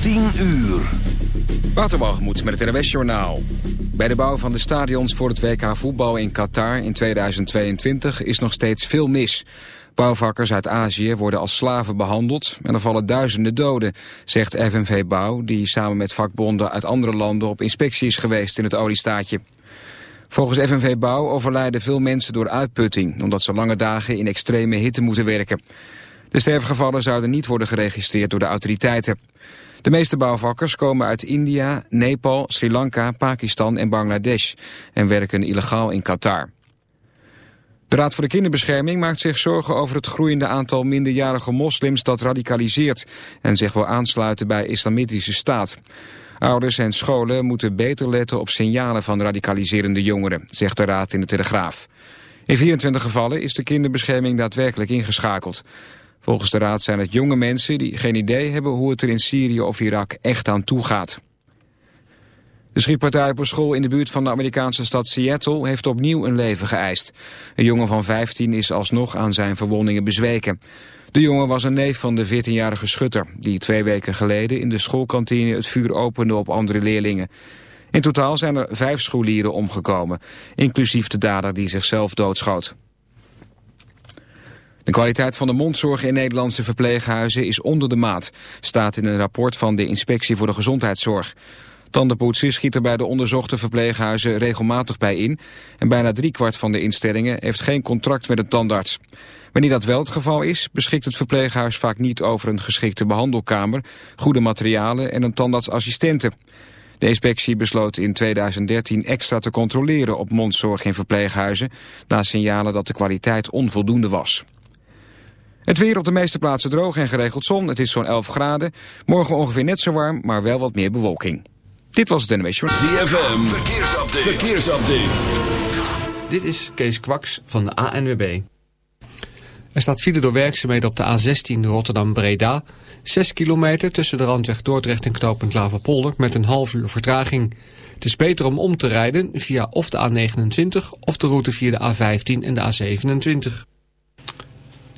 10 uur. Waterwalgemoed met het NWS Journaal. Bij de bouw van de stadions voor het WK voetbal in Qatar in 2022 is nog steeds veel mis. Bouwvakkers uit Azië worden als slaven behandeld en er vallen duizenden doden, zegt FNV Bouw, die samen met vakbonden uit andere landen op inspectie is geweest in het oliestaatje. Volgens FNV Bouw overlijden veel mensen door uitputting, omdat ze lange dagen in extreme hitte moeten werken. De sterfgevallen zouden niet worden geregistreerd door de autoriteiten. De meeste bouwvakkers komen uit India, Nepal, Sri Lanka, Pakistan en Bangladesh en werken illegaal in Qatar. De Raad voor de Kinderbescherming maakt zich zorgen over het groeiende aantal minderjarige moslims dat radicaliseert en zich wil aansluiten bij islamitische staat. Ouders en scholen moeten beter letten op signalen van radicaliserende jongeren, zegt de Raad in de Telegraaf. In 24 gevallen is de kinderbescherming daadwerkelijk ingeschakeld. Volgens de Raad zijn het jonge mensen die geen idee hebben hoe het er in Syrië of Irak echt aan toe gaat. De schietpartij op een school in de buurt van de Amerikaanse stad Seattle heeft opnieuw een leven geëist. Een jongen van 15 is alsnog aan zijn verwondingen bezweken. De jongen was een neef van de 14-jarige schutter... die twee weken geleden in de schoolkantine het vuur opende op andere leerlingen. In totaal zijn er vijf scholieren omgekomen, inclusief de dader die zichzelf doodschoot. De kwaliteit van de mondzorg in Nederlandse verpleeghuizen is onder de maat, staat in een rapport van de Inspectie voor de Gezondheidszorg. Tandenpoetsen schiet er bij de onderzochte verpleeghuizen regelmatig bij in en bijna driekwart van de instellingen heeft geen contract met een tandarts. Wanneer dat wel het geval is, beschikt het verpleeghuis vaak niet over een geschikte behandelkamer, goede materialen en een tandartsassistente. De inspectie besloot in 2013 extra te controleren op mondzorg in verpleeghuizen, na signalen dat de kwaliteit onvoldoende was. Het weer op de meeste plaatsen droog en geregeld zon. Het is zo'n 11 graden. Morgen ongeveer net zo warm, maar wel wat meer bewolking. Dit was het NWS Short. ZFM, verkeersupdate. verkeersupdate. Dit is Kees Kwaks van de ANWB. Er staat file door werkzaamheden op de A16 Rotterdam-Breda. 6 kilometer tussen de randweg Dordrecht en knooppunt Klaverpolder met een half uur vertraging. Het is beter om om te rijden via of de A29 of de route via de A15 en de A27.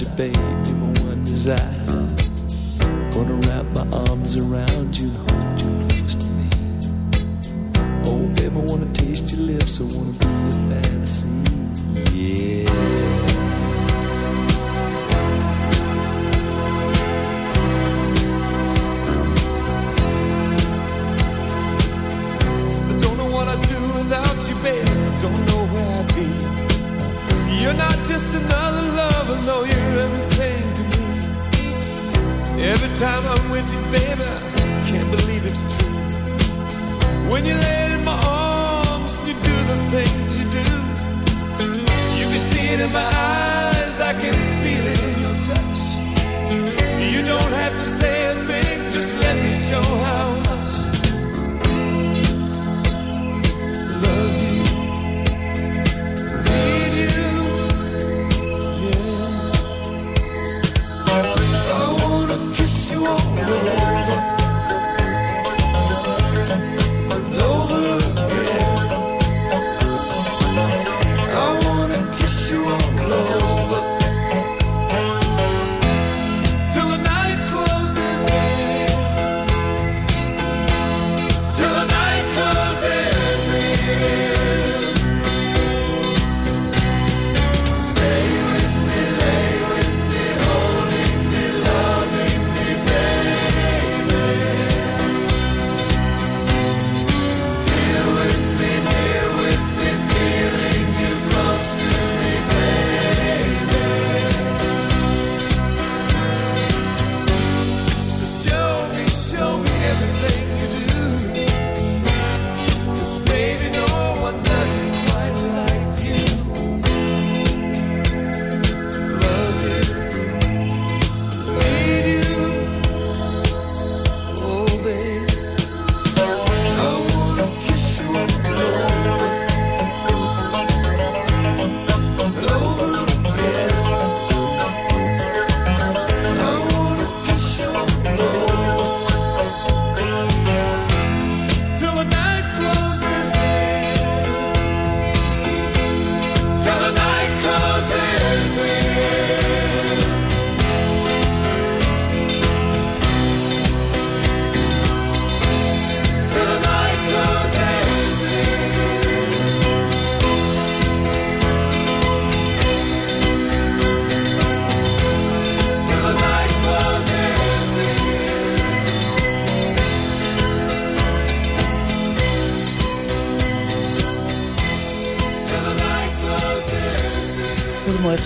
your baby, my one desire.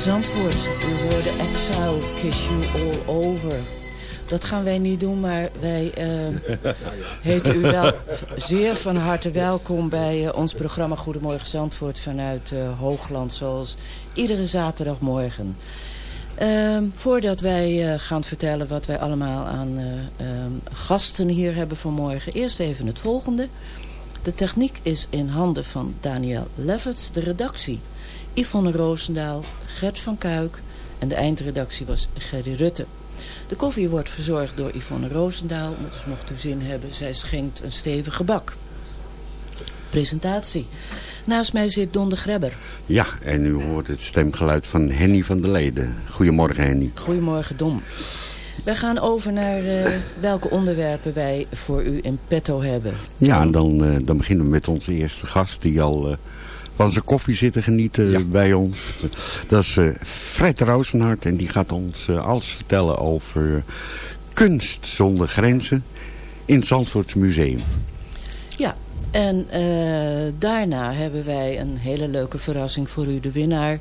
Zandvoort. U hoorde Exile Kiss You All Over. Dat gaan wij niet doen, maar wij eh, heten u wel zeer van harte welkom bij eh, ons programma Goedemorgen Zandvoort vanuit eh, Hoogland, zoals iedere zaterdagmorgen. Ehm, voordat wij gaan vertellen wat wij allemaal aan eh, ehm, gasten hier hebben vanmorgen, eerst even het volgende. De techniek is in handen van Daniel Lefferts, de redactie Yvonne Roosendaal, Gert van Kuik en de eindredactie was Gerry Rutte. De koffie wordt verzorgd door Yvonne Roosendaal, dus mocht u zin hebben, zij schenkt een stevige bak. Presentatie. Naast mij zit Don de Grebber. Ja, en u hoort het stemgeluid van Henny van der Leden. Goedemorgen Henny. Goedemorgen Don. Wij gaan over naar eh, welke onderwerpen wij voor u in petto hebben. Ja, en dan, eh, dan beginnen we met onze eerste gast die al eh, van zijn koffie zit te genieten bij ons. Dat is eh, Fred Roosenhart en die gaat ons eh, alles vertellen over kunst zonder grenzen in het Zandvoorts Museum. Ja, en eh, daarna hebben wij een hele leuke verrassing voor u. De winnaar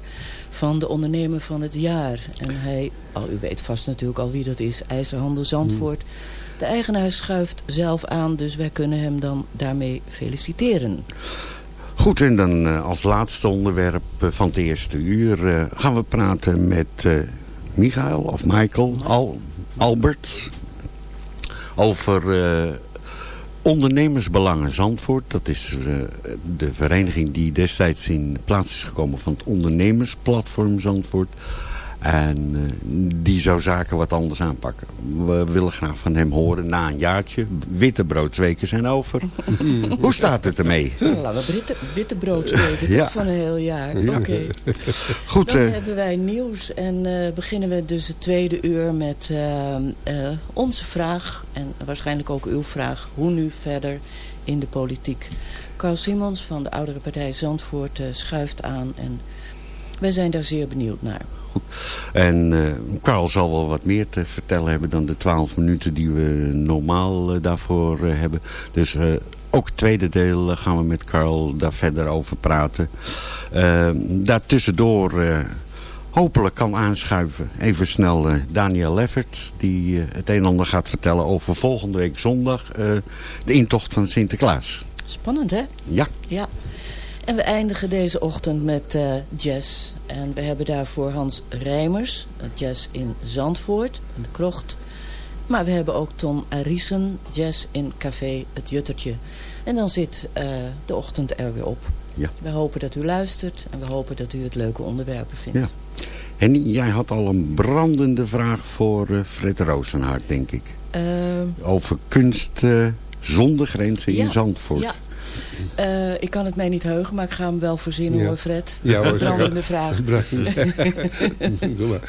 van de ondernemer van het jaar. En hij, al u weet vast natuurlijk al wie dat is, IJzerhandel Zandvoort. De eigenaar schuift zelf aan, dus wij kunnen hem dan daarmee feliciteren. Goed, en dan eh, als laatste onderwerp eh, van het eerste uur eh, gaan we praten met Michael of Michael Al Albert over ondernemersbelangen Zandvoort. Dat is de vereniging die destijds in plaats is gekomen van het ondernemersplatform Zandvoort. En eh, die zou zaken wat anders aanpakken. We willen graag van hem horen na een jaartje. Wittebroodweken zijn over. Hoe staat het ermee? Nou, laten we witte, witte brood spreken, Ja. toch van een heel jaar. Ja. Oké. Goed, Dan eh, hebben wij nieuws en eh, beginnen we dus het tweede uur met onze vraag. En waarschijnlijk ook uw vraag. Hoe nu verder in de politiek. Carl Simons van de oudere partij Zandvoort schuift aan en wij zijn daar zeer benieuwd naar. En uh, Carl zal wel wat meer te vertellen hebben dan de twaalf minuten die we normaal uh, daarvoor uh, hebben. Dus ook het tweede deel gaan we met Carl daar verder over praten. daartussendoor hopelijk kan aanschuiven. Even snel Daniel Leffert die het een en ander gaat vertellen over volgende week zondag de intocht van Sinterklaas. Spannend hè? Ja. Ja. En we eindigen deze ochtend met uh, jazz. En we hebben daarvoor Hans Rijmers, jazz in Zandvoort, in de krocht. Maar we hebben ook Ton Arissen, jazz in Café Het Juttertje. En dan zit uh, de ochtend er weer op. Ja. We hopen dat u luistert en we hopen dat u het leuke onderwerpen vindt. Ja. Henny, jij had al een brandende vraag voor uh, Fred Roosenhart, denk ik. Over kunst zonder grenzen ja. in Zandvoort. Ja. Uh, ik kan het mij niet heugen, maar ik ga hem wel voorzien Ja. hoor, Fred. Ja, hoor, Brandende vraag. Doe maar.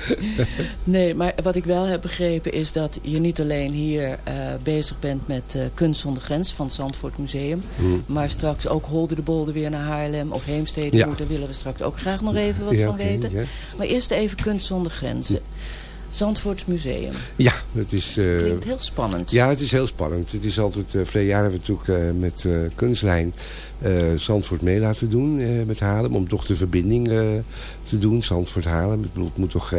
Nee, maar wat ik wel heb begrepen is dat je niet alleen hier uh, bezig bent met uh, Kunst zonder Grens van het Zandvoort Museum. Hmm. Maar straks ook Holde de Bolde weer naar Haarlem of Heemstede Ja. moet. Daar willen we straks ook graag nog even wat Ja, van weten. Maar eerst even Kunst zonder Grenzen. Zandvoort Museum. Ja, het is... eh, Klinkt heel spannend. Ja, het is heel spannend. Het is altijd, uh, jaar hebben we natuurlijk uh, met uh, Kunstlijn Zandvoort mee laten doen met Haarlem. Om toch de verbinding te doen, Zandvoort-Haarlem. Ik bedoel, het moet toch,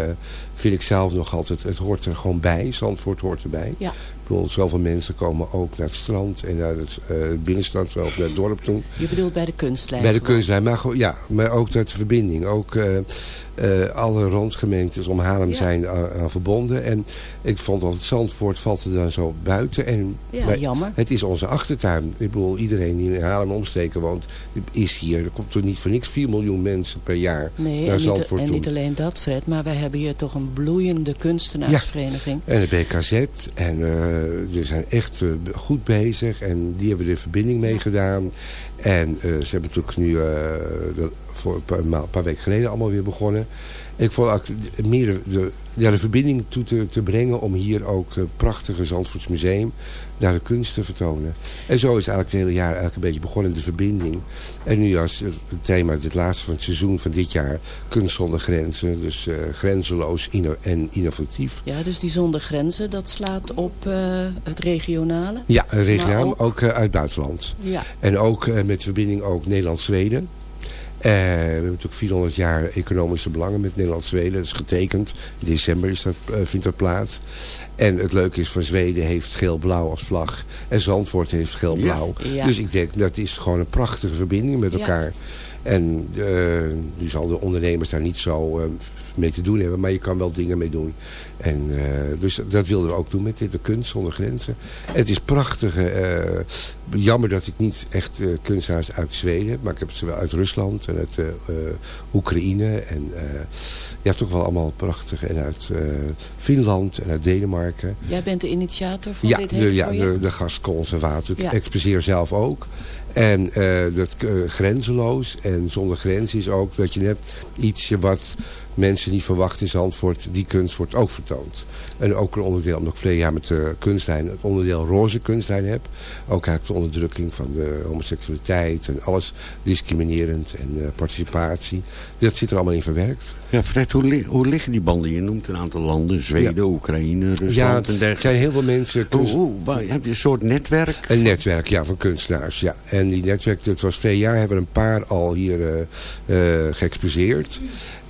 vind ik zelf nog altijd, het hoort er gewoon bij. Zandvoort hoort erbij. Ja. Ik bedoel, zoveel mensen komen ook naar het strand en naar het binnenstad of naar het dorp toe. Je bedoelt bij de kunstlijn? Bij de kunstlijn, maar, ja, maar ook dat de verbinding. Ook uh, alle randgemeentes om Haarlem Ja. zijn aan, aan verbonden. En ik vond dat het Zandvoort valt er dan zo buiten. En Ja, wij- jammer. Het is onze achtertuin. Ik bedoel, iedereen die in Haarlem woont, is hier. Er komt toch niet voor niks 4 miljoen mensen per jaar Nee, naar en, niet, Zandvoort en niet alleen dat, Fred. Maar wij hebben hier toch een bloeiende kunstenaarsvereniging. En de BKZ. En uh, die zijn echt uh, goed bezig. En die hebben er verbinding mee gedaan. En uh, ze hebben natuurlijk nu, dat voor een paar, weken geleden allemaal weer begonnen. Ik vond ook meer de, de, ja, de verbinding toe te, te brengen om hier ook een prachtige Zandvoorts daar de kunst te vertonen. En zo is eigenlijk het hele jaar eigenlijk een beetje begonnen, de verbinding. En nu als het thema, dit laatste van het seizoen van dit jaar, kunst zonder grenzen. Dus uh, grenzeloos inno en innovatief. Ja, dus die zonder grenzen, dat slaat op uh, het regionale? Ja, regionaal, Maar ook, ook uh, uit buitenland. Ja. En ook met verbinding ook Nederland-Zweden. Uh, we hebben natuurlijk 400 jaar economische belangen met Nederland-Zweden. Dat is getekend. In december is dat, uh, vindt dat plaats. En het leuke is van Zweden heeft geel-blauw als vlag. En Zandvoort heeft geel-blauw. Ja, ja. Dus ik denk dat is gewoon een prachtige verbinding met elkaar. Ja. En uh, nu zal de ondernemers daar niet zo mee te doen hebben. Maar je kan wel dingen mee doen. En, uh, dus dat wilden we ook doen met dit, de kunst zonder grenzen. En het is prachtig. jammer dat ik niet echt kunstenaars uit Zweden heb. Maar ik heb ze wel uit Rusland en uit Oekraïne. En ja, toch wel allemaal prachtig. En uit Finland en uit Denemarken. Jij bent de initiator van ja, dit hele de, ja, project? de, de gastconservator. Ik Ja. exposeer zelf ook. En uh, dat uh, grenzeloos en zonder grens is ook dat je hebt ietsje wat mensen niet verwachten in Zandvoort. Die kunst wordt ook vertoond. En ook een onderdeel, omdat ik verleden jaar met de kunstlijn, het onderdeel roze kunstlijn heb. Ook eigenlijk de onderdrukking van de homoseksualiteit en alles discriminerend en uh, participatie. Dat zit er allemaal in verwerkt. Ja, Fred, hoe, li hoe liggen die banden? Je noemt een aantal landen, Zweden, ja. Oekraïne, Rusland ja, en dergelijke. er zijn heel veel mensen... Kunst... Heb je een soort netwerk? Een netwerk, ja, van kunstenaars, ja. En die netwerk, dat was twee jaar, hebben we een paar al hier uh, uh, geëxposeerd.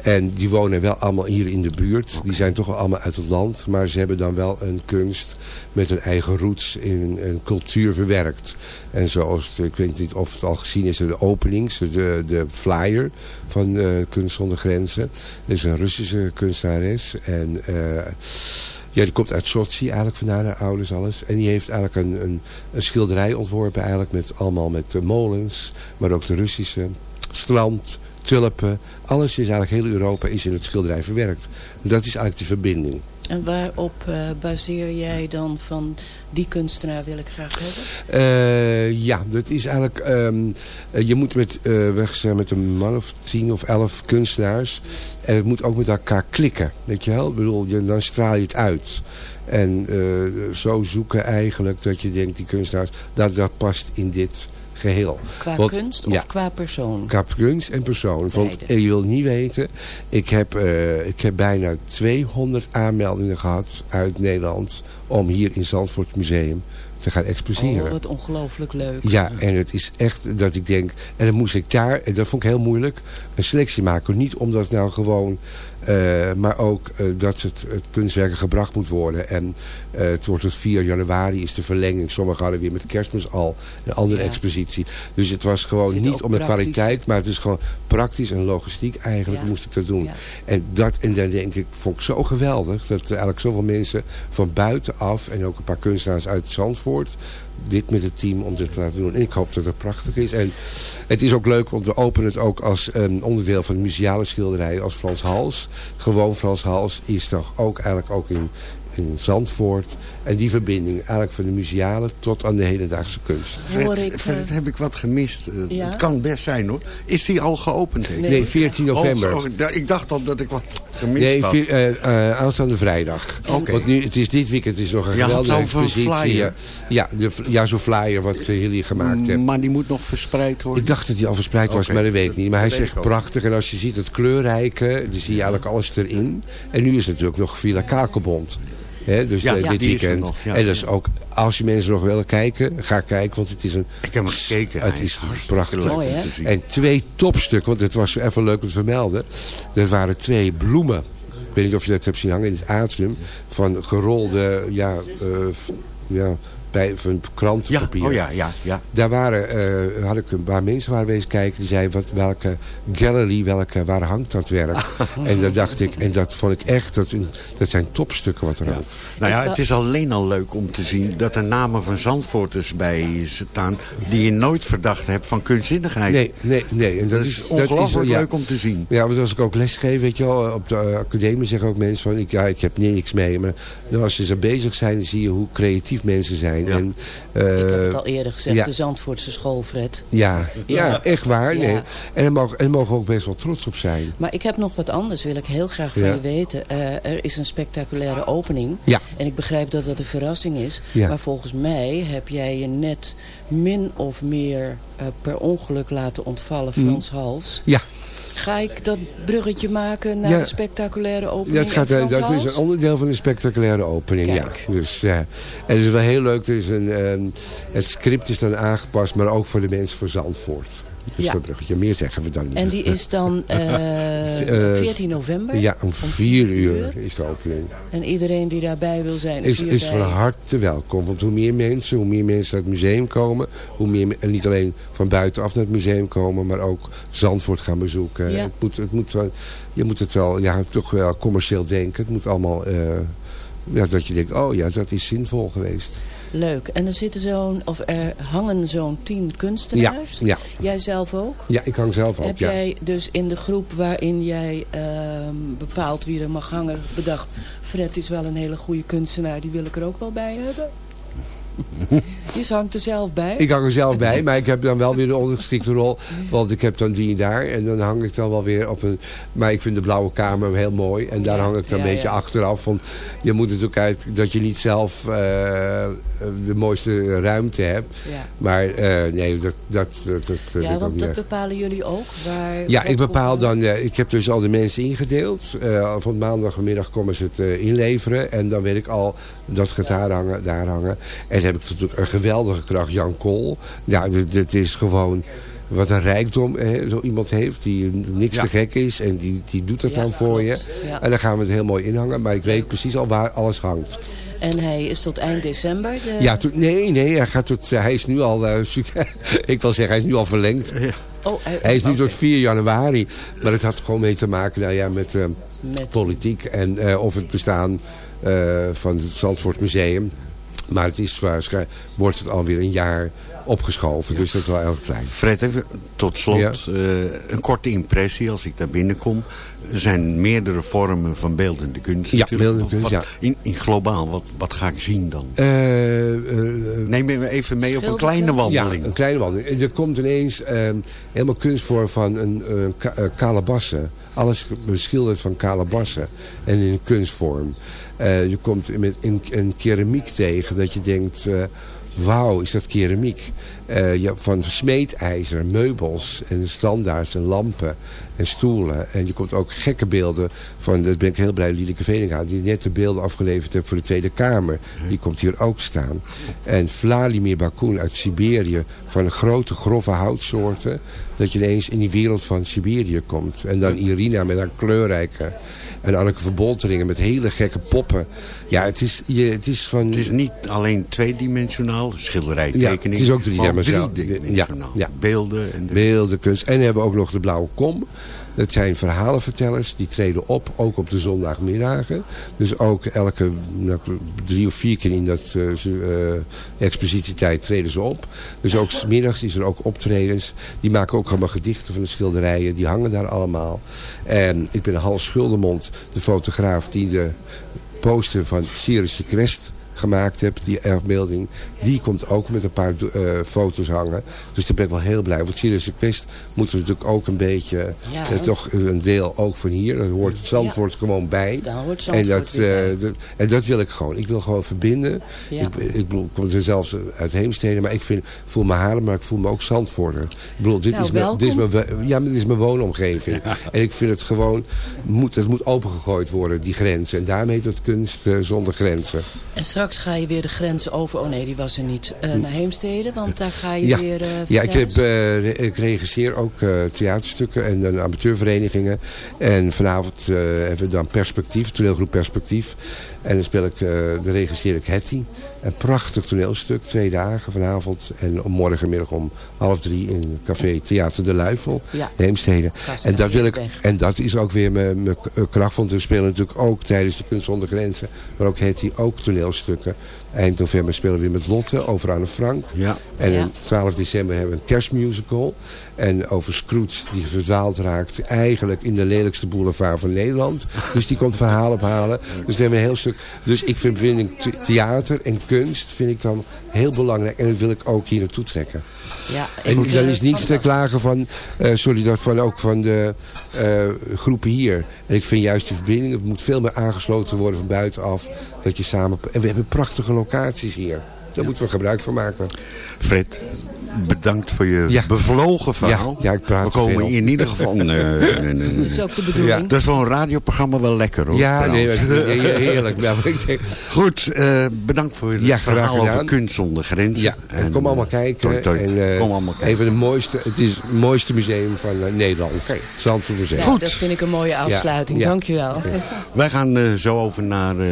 En die wonen wel allemaal hier in de buurt. Okay. Die zijn toch wel allemaal uit het land. Maar ze hebben dan wel een kunst met een eigen roots in een cultuur verwerkt. En zoals, ik weet niet of het al gezien is, de openings, de, de flyer van uh, Kunst zonder Grenzen. Dat is een Russische kunstenares. En... Uh, ja, die komt uit Sochi eigenlijk vandaan, haar ouders alles. En die heeft eigenlijk een, een, een schilderij ontworpen eigenlijk met allemaal met de molens. Maar ook de Russische strand, tulpen. Alles is eigenlijk heel Europa is in het schilderij verwerkt. Dat is eigenlijk de verbinding. En waarop uh, baseer jij dan van die kunstenaar wil ik graag hebben? Uh, ja, dat is eigenlijk... Um, je moet met, uh, weg zijn met een man of tien of elf kunstenaars. En het moet ook met elkaar klikken. Weet je wel? Ik bedoel, je, dan straal je het uit. En zo zoeken eigenlijk dat je denkt, die kunstenaars, dat, dat past in dit geheel. Qua Want, kunst of ja, qua persoon? Qua kunst en persoon. Want je wil niet weten, ik heb, uh, ik heb bijna 200 aanmeldingen gehad uit Nederland om hier in Zandvoort Museum te gaan exposeren. Oh, wat ongelooflijk leuk. Ja, en het is echt dat ik denk... En dan moest ik daar, en dat vond ik heel moeilijk, een selectie maken. Niet omdat het nou gewoon uh, maar ook uh, dat het, het kunstwerken gebracht moet worden. En uh, het wordt tot 4 januari is de verlenging. Sommigen hadden weer met kerstmis al een andere ja. expositie. Dus het was gewoon niet om de kwaliteit, maar het is gewoon praktisch en logistiek eigenlijk Ja. moest ik dat doen. Ja. En dat, en dan denk ik, vond ik zo geweldig. Dat er eigenlijk zoveel mensen van buitenaf en ook een paar kunstenaars uit Zandvoort dit met het team om dit te laten doen. En ik hoop dat het prachtig is. En het is ook leuk, want we openen het ook als een onderdeel van de museale schilderij als Frans Hals. Gewoon Frans Hals is toch ook eigenlijk ook in, in Zandvoort. En die verbinding eigenlijk van de museale tot aan de hedendaagse kunst. Fred, ik, eh, Fred, heb ik wat gemist? Uh, Ja? Het kan best zijn hoor. Is die al geopend? heeft? Nee, 14 november. Oh, oh, ik dacht al dat ik wat gemist Nee, had. eh, eh, aanstaande vrijdag. Oké. Want nu, het is dit weekend is nog een Ja, geweldige expositie. Ja, ja, de, ja zo'n flyer wat eh, jullie gemaakt hebben. Maar die moet nog verspreid worden? Ik dacht dat hij al verspreid was, maar dat weet ik niet. Maar hij ook. prachtig. En als je ziet het kleurrijke, dan zie je eigenlijk alles erin. En nu is het natuurlijk nog Villa Kakelbond. Hè, dus Ja, ja, dit weekend. nog, ja. en dat is ook, als je mensen nog willen kijken, ga kijken. Want het is een... Ik heb hem gekeken. Het is prachtig. Mooi, hè? En twee topstukken, want het was even leuk om te vermelden. Dat waren twee bloemen. Ik weet niet of je dat hebt zien hangen in het atrium. Van gerolde, ja, eh, ja bij, van ja, krantenpapier. oh ja, ja, ja. Daar waren, eh, had ik een paar mensen waren wezen kijken. Die zeiden, wat, welke gallery, welke, waar hangt dat werk? en dat dacht ik, en dat vond ik echt, dat, dat zijn topstukken wat er hangt. Nou ja, het is alleen al leuk om te zien dat er namen van Zandvoorters bij staan... die je nooit verdacht hebt van kunstzinnigheid. Nee, nee, nee. En dat, dat is, is ongelooflijk ja. leuk om te zien. Ja, want als ik ook lesgeef, weet je wel, op de eh, academie zeggen ook mensen van, ik, ja, ik heb niks mee. Maar nou, als ze zo bezig zijn, dan zie je hoe creatief mensen zijn. Ja. En, ik heb eh, het al eerder gezegd, ja. de Zandvoortse school, Fred. ja, ja, echt waar. Nee. En daar mogen, mogen we ook best wel trots op zijn. Maar ik heb nog wat anders, wil ik heel graag van je weten. Eh, er is een spectaculaire opening. Ja. En ik begrijp dat dat een verrassing is. Ja. Maar volgens mij heb jij je net min of meer eh, per ongeluk laten ontvallen, Frans Hals. Ja. Ga ik dat bruggetje maken naar Ja. de spectaculaire opening Ja, het gaat, dat is een onderdeel van een spectaculaire opening, Kijk. ja. Dus, eh, en het is wel heel leuk, er is een, ehm, het script is dan aangepast, maar ook voor de mensen van Zandvoort. Dus Ja. dat bruggetje, meer zeggen we dan niet. En die is dan eh, Eh, 14 november? Ja, om vier uur is de opening. En iedereen die daarbij wil zijn, Is, is van harte welkom. Want hoe meer mensen, hoe meer mensen naar het museum komen. Hoe meer, me- en niet alleen van buitenaf naar het museum komen. Maar ook Zandvoort gaan bezoeken. Ja. Het moet, het moet je moet het wel, ja, toch wel commercieel denken. Het moet allemaal, eh, ja, dat je denkt, oh ja, dat is zinvol geweest. Leuk. En er zitten zo'n, of er hangen zo'n tien kunstenaars. Ja, ja. Jij zelf ook? Ja, ik hang zelf ook, Heb ja. jij dus in de groep waarin jij ehm, bepaalt wie er mag hangen bedacht... Fred is wel een hele goede kunstenaar, die wil ik er ook wel bij hebben? Je hangt er zelf bij. Ik hang er zelf bij, maar ik heb dan wel weer de ondergeschikte rol. Want ik heb dan die daar en dan hang ik dan wel weer op een... Maar ik vind de blauwe kamer heel mooi. En daar hang ik dan ja, een beetje ja. achteraf. Want je moet natuurlijk uit dat je niet zelf eh, de mooiste ruimte hebt. Ja. Maar eh, nee, dat, dat, dat, ja, want dat erg. bepalen jullie ook? Waar, Ja, ik bepaal dan, eh, ik heb dus al de mensen ingedeeld. Van maandagmiddag komen ze het inleveren. En dan weet ik al, dat gaat daar hangen, daar hangen. En dan heb ik natuurlijk een geweldige kracht, Jan Kool. Ja, dit, dit is gewoon wat een rijkdom hè, zo iemand heeft die niks Ja. te gek is. En die, die doet dat Ja, dan voor klopt. je. Ja. En dan gaan we het heel mooi inhangen. Maar ik weet precies al waar alles hangt. En hij is tot eind december? De... Ja, nee, nee, hij, gaat tot, hij is nu al, eh, ik wil zeggen, hij is nu al verlengd. Oh, hij, Hij is nu oké. tot 4 januari. Maar het had gewoon mee te maken nou ja, met, eh, Met- politiek. En eh, of het bestaan eh, van het Zandvoort Museum. Maar het is waarschijnlijk, wordt het alweer een jaar opgeschoven. Dus dat is wel erg fijn. Fred, even tot slot eh, een korte impressie als ik daar binnenkom. Er zijn meerdere vormen van beeldende kunst. Ja, natuurlijk. beeldende kunst, Wat- ja. In, in globaal, wat, wat ga ik zien dan? Eh, eh, Neem me even mee op een kleine wandeling. Ja, een kleine wandeling. Er komt ineens eh, helemaal kunstvorm van een ka- kalebassen. Alles beschilderd van kalebassen. En in een kunstvorm. Eh, je komt met een, keramiek tegen dat je denkt... eh, Wauw, is dat keramiek? Eh, je van smeedijzer, meubels en standaards en lampen en stoelen. En je komt ook gekke beelden van, daar ben ik heel blij, Lieleke Veninga, die net de beelden afgeleverd heeft voor de Tweede Kamer. Die komt hier ook staan. En Vladimir Bakun uit Siberië, van grote grove houtsoorten, dat je ineens in die wereld van Siberië komt. En dan Irina met haar kleurrijke en Anneke Verbolteringen met hele gekke poppen. Ja, het is, je, het is van... Het is niet alleen tweedimensionaal, schilderij, Ja, tekening. het is ook maar driedimensionaal. Ja, ja. Beelden. En de... beelden, kunst. En hebben we ook nog de Blauwe Kom. Dat zijn verhalenvertellers. Die treden op, ook op de zondagmiddagen. Dus ook elke nou, drie of vier keer in dat eh, expositietijd treden ze op. Dus ook 's middags is er ook optredens. Die maken ook allemaal gedichten van de schilderijen. Die hangen daar allemaal. En ik ben Hans Schuldermond, de fotograaf die de poster van Sirius de Quest gemaakt heb, die afbeelding, die komt ook met een paar eh, foto's hangen. Dus daar ben ik wel heel blij. Want Sirius de Quest moeten we natuurlijk ook een beetje, Ja. eh, toch een deel ook van hier. Daar hoort Zandvoort gewoon bij. Daar hoort en, Zandvoort dat, weer bij. eh, dat- en dat wil ik gewoon. Ik wil gewoon verbinden. Ja. Ik, ik bedoel, ik kom er zelfs uit Heemstede, maar ik vind, voel me Haarlem, maar ik voel me ook Zandvoorter. Ik bedoel, dit, Nou, is, mijn, dit, is mijn, ja, dit is mijn woonomgeving. En ik vind het gewoon, moet, het moet opengegooid worden, die grenzen. En daarmee heet het kunst zonder grenzen. En straks ga je weer de grens over. Oh nee, die was er niet. eh, naar Heemstede, want daar ga je Ja, weer... eh, ja ik, heb, eh, ik regisseer ook theaterstukken en dan amateurverenigingen. En vanavond hebben we dan Perspectief, toneelgroep Perspectief. En dan speel ik, dan regisseer ik Hetty. Een prachtig toneelstuk, twee dagen vanavond. En om morgenmiddag om half drie in café Theater de Luifel, Ja. Heemstede. En dat, wil ik, en dat is ook weer mijn, kracht, want we spelen natuurlijk ook tijdens de Kunst zonder Grenzen. Maar ook Hetty, ook toneelstukken. Eind november spelen we weer met Lotte over Anne Frank. Ja. En Ja. op 12 december hebben we een kerstmusical. En over Scrooge die verdwaald raakt eigenlijk in de lelijkste boulevard van Nederland. Dus die komt verhaal ophalen. Dus we hebben een heel stuk. Dus ik vind, vind ik theater en kunst vind ik dan heel belangrijk. En dat wil ik ook hier naartoe trekken. Ja, En ik, dan is niets te klagen van, eh, sorry, dat van ook van de eh, groepen hier. En ik vind juist die verbinding, het moet veel meer aangesloten worden van buitenaf. Dat je samen, en we hebben prachtige locaties hier. Daar moeten we gebruik van maken. Fred, bedankt voor je Ja. bevlogen verhaal. Ja, ja, ik praat We komen veel. in ieder geval... Nee, nee, nee, nee. Dat is ook de bedoeling. Ja. Dat is wel een radioprogramma wel lekker hoor. Ja, nee, heerlijk. Ja, maar ik denk, Goed, eh, bedankt voor graag verhaal over gedaan. kunst zonder grenzen. ja, en kom allemaal kijken. En, eh, kom allemaal kijken. Een van de mooiste, het is het mooiste museum van eh, Nederland. Zandvoort Museum. Ja, dat vind ik een mooie afsluiting. Ja. Dankjewel. Wij gaan eh, zo over naar eh,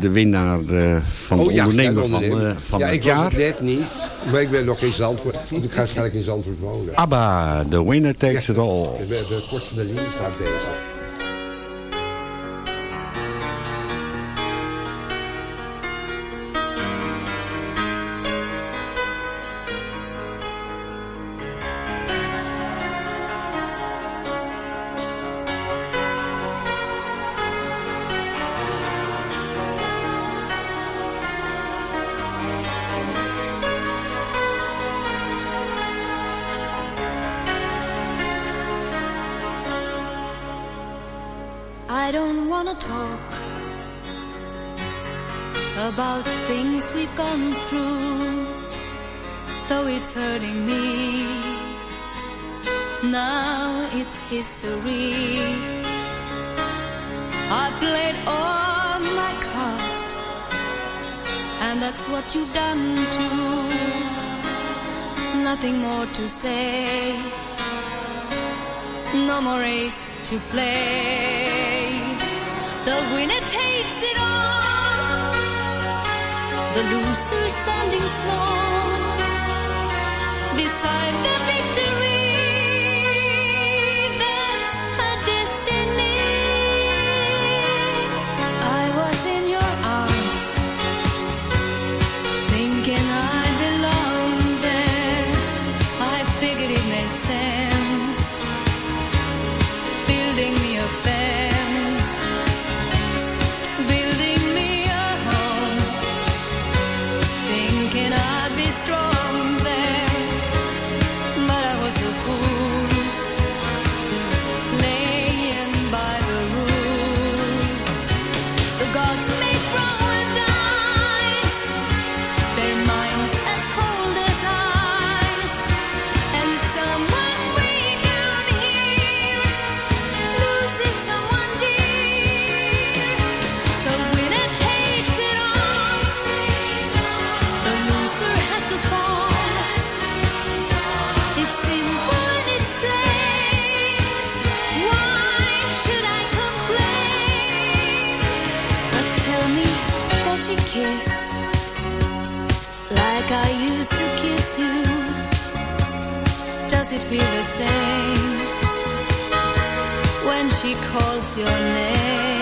de winnaar eh, van de Oh, ja, ondernemer van, eh, van ja, het ik jaar. was het net niet, maar ik ben nog in Zandvoort. Want ik ga waarschijnlijk in Zandvoort wonen. ABBA, the winner takes it all. De, de kort van de linie staat bezig. You've done too. Nothing more to say no more race to play. The winner takes it all, the loser standing small beside the céu. Feel the same when she calls your name?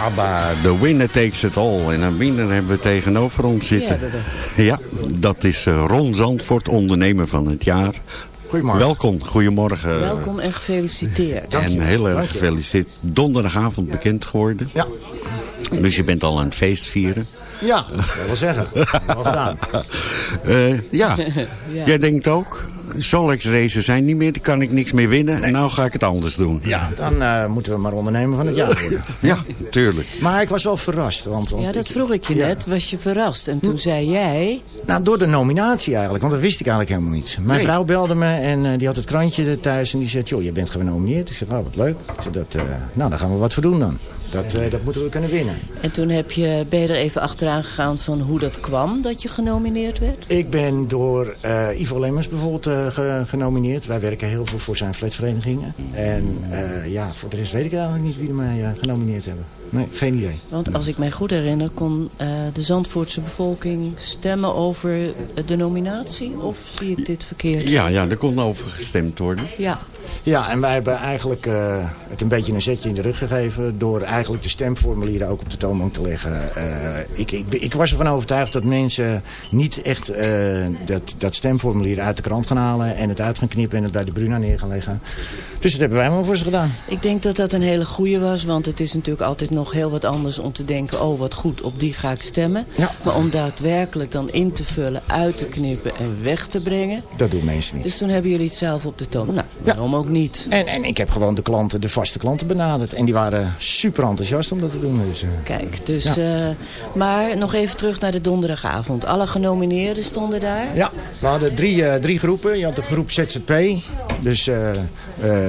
ABBA, The Winner Takes It All. En een winnaar hebben we tegenover ons zitten. Ja, dat is eh, Ron Zandvoort, ondernemer van het jaar. Goedemorgen. Welkom, goedemorgen. Welkom en gefeliciteerd. En heel erg gefeliciteerd. Donderdagavond bekend geworden. Ja. Dus je bent al aan het feest vieren. Ja, dat wil zeggen. Wel gedaan. Eh, ja. Ja. jij denkt ook, Solex races zijn niet meer, daar kan ik niks meer winnen. Nou ga ik het anders doen. Ja, dan eh, moeten we maar ondernemer van het jaar worden. Ja, tuurlijk. Maar ik was wel verrast. Want, want Ja, dat ik- vroeg ik je Ja. net. Was je verrast? En toen zei jij... Nou, door de nominatie eigenlijk, want dat wist ik eigenlijk helemaal niet. Mijn Nee. vrouw belde me en eh, die had het krantje thuis en die zei, joh, je bent genomineerd. Ik zeg, oh, wat leuk. Ik dat, eh, nou, daar gaan we wat voor doen dan. Dat, eh, dat moeten we kunnen winnen. En toen heb je, ben je er even achteraan gegaan van hoe dat kwam dat je genomineerd werd? Ik ben door eh, Ivo Lemmers bijvoorbeeld eh, ge- genomineerd. Wij werken heel veel voor zijn flatverenigingen. En ja, voor de rest weet ik eigenlijk niet wie mij genomineerd hebben. Nee, geen idee. Want als ik mij goed herinner, kon eh, de Zandvoortse bevolking stemmen over de nominatie? Of zie ik dit verkeerd? Ja, ja, er kon over gestemd worden. Ja. Ja, en wij hebben eigenlijk eh, het een beetje een zetje in de rug gegeven... door eigenlijk de stemformulieren ook op de toonbank te leggen. Eh, ik, ik, ik was ervan overtuigd dat mensen niet echt eh, dat, dat stemformulier uit de krant gaan halen... en het uit gaan knippen en het bij de Bruna neer gaan leggen. Dus dat hebben wij maar voor ze gedaan. Ik denk dat dat een hele goeie was, want het is natuurlijk altijd nog heel wat anders om te denken... oh, wat goed, op die ga ik stemmen. Maar om daadwerkelijk dan in te vullen, uit te knippen en weg te brengen... Dat doen mensen niet. Dus toen hebben jullie het zelf op de toon. Nou, waarom ook niet? En, en ik heb gewoon de klanten, de vaste klanten benaderd. En die waren super enthousiast om dat te doen. Dus, eh, Kijk, dus... Ja. eh, maar nog even terug naar de donderdagavond. Alle genomineerden stonden daar? Ja, we hadden drie, eh, drie groepen. Je had de groep ZZP, dus eh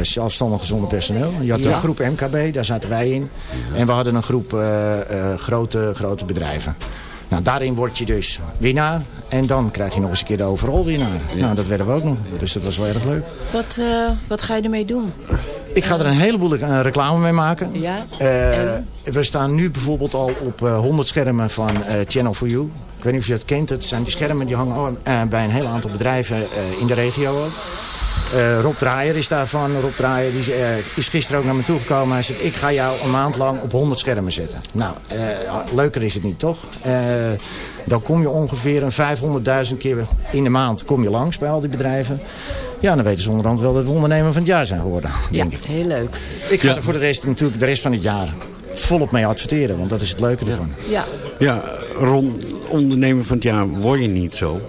zelfstandig zonder personeel. Je had de Ja. groep MKB, daar zaten wij in. En we hadden een groep eh, eh, grote, grote bedrijven. Nou, daarin word je dus winnaar. En dan krijg je nog eens een keer de overal winnaar. Nou, dat werden we ook nog. Dus dat was wel erg leuk. Wat, eh, wat ga je ermee doen? Ik ga er een heleboel eh, reclame mee maken. Ja? Eh, we staan nu bijvoorbeeld al op eh 100 schermen van eh, Channel for You. Ik weet niet of je dat kent. Dat zijn die schermen die hangen eh, bij een heel aantal bedrijven eh, in de regio ook. Eh, Rob Draaier is daarvan. Rob Draaier die, eh, is gisteren ook naar me toegekomen. Hij zegt, ik ga jou een maand lang op 100 schermen zetten. Nou, eh, leuker is het niet, toch? Eh, dan kom je ongeveer een 500.000 keer in de maand kom je langs bij al die bedrijven. Ja, dan weten ze onderhand wel dat we ondernemer van het jaar zijn geworden. Ja, denk ik. heel leuk. Ik ga er voor de rest natuurlijk de rest van het jaar volop mee adverteren, want dat is het leuke ervan. Ja. Ja, Ron, ondernemer van het jaar word je niet zo.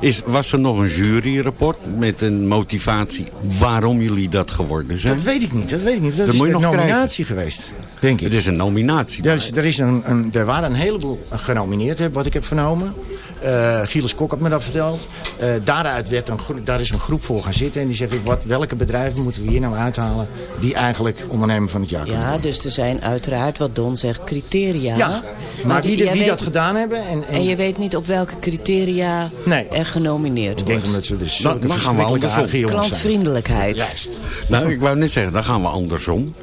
Is, was er nog een juryrapport met een motivatie waarom jullie dat geworden zijn? Dat weet ik niet, dat weet ik niet. Dat, Dat is moet je een nog nominatie geweest, denk ik. Het is een nominatie. Dus er, is een, een, er waren een heleboel genomineerd, hè, wat ik heb vernomen. Eh Gilles Kok had me dat verteld. Eh, daaruit werd een, groep- daar is een groep voor gaan zitten. En die zeggen, wat, welke bedrijven moeten we hier nou uithalen... die eigenlijk ondernemer van het jaar kunnen Ja, dus er zijn uiteraard, wat Don zegt, criteria. Ja, maar wie, de- wie weet- dat gedaan hebben... En, en, En je weet niet op welke criteria Nee. er genomineerd ik denk wordt. omdat ze dus Dan- dan gaan we andersom. Klantvriendelijkheid. Juist. Nou, ik wou net zeggen, dan gaan we andersom.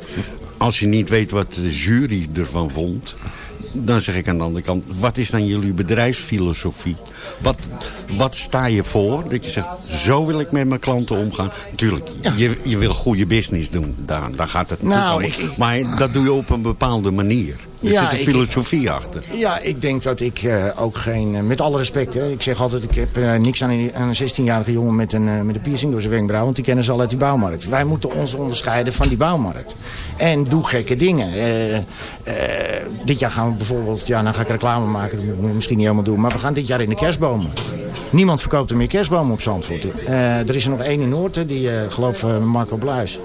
Als je niet weet wat de jury ervan vond... dan zeg ik aan de andere kant... wat is dan jullie bedrijfsfilosofie? Wat, wat sta je voor? Dat je zegt, zo wil ik met mijn klanten omgaan. Natuurlijk, je, je wil goede business doen. Daar, daar gaat het Nou, natuurlijk om. ik- Maar dat doe je op een bepaalde manier. Er Ja, zit een ik- filosofie achter. Ja, ik denk dat ik eh, ook geen... eh, met alle respect, hè, ik zeg altijd... ik heb eh, niks aan een, aan een 16-jarige jongen met een, met een piercing door zijn wenkbrauw... want die kennen ze al uit die bouwmarkt. Wij moeten ons onderscheiden van die bouwmarkt. En doe gekke dingen. Dit jaar gaan we bijvoorbeeld... Ja, nou ga ik reclame maken, dat moet ik misschien niet helemaal doen... maar we gaan dit jaar in de kerstbomen. Niemand verkoopt er meer kerstbomen op Zandvoort. Er is er nog één in Noord, hè, die geloof Marco Bluis...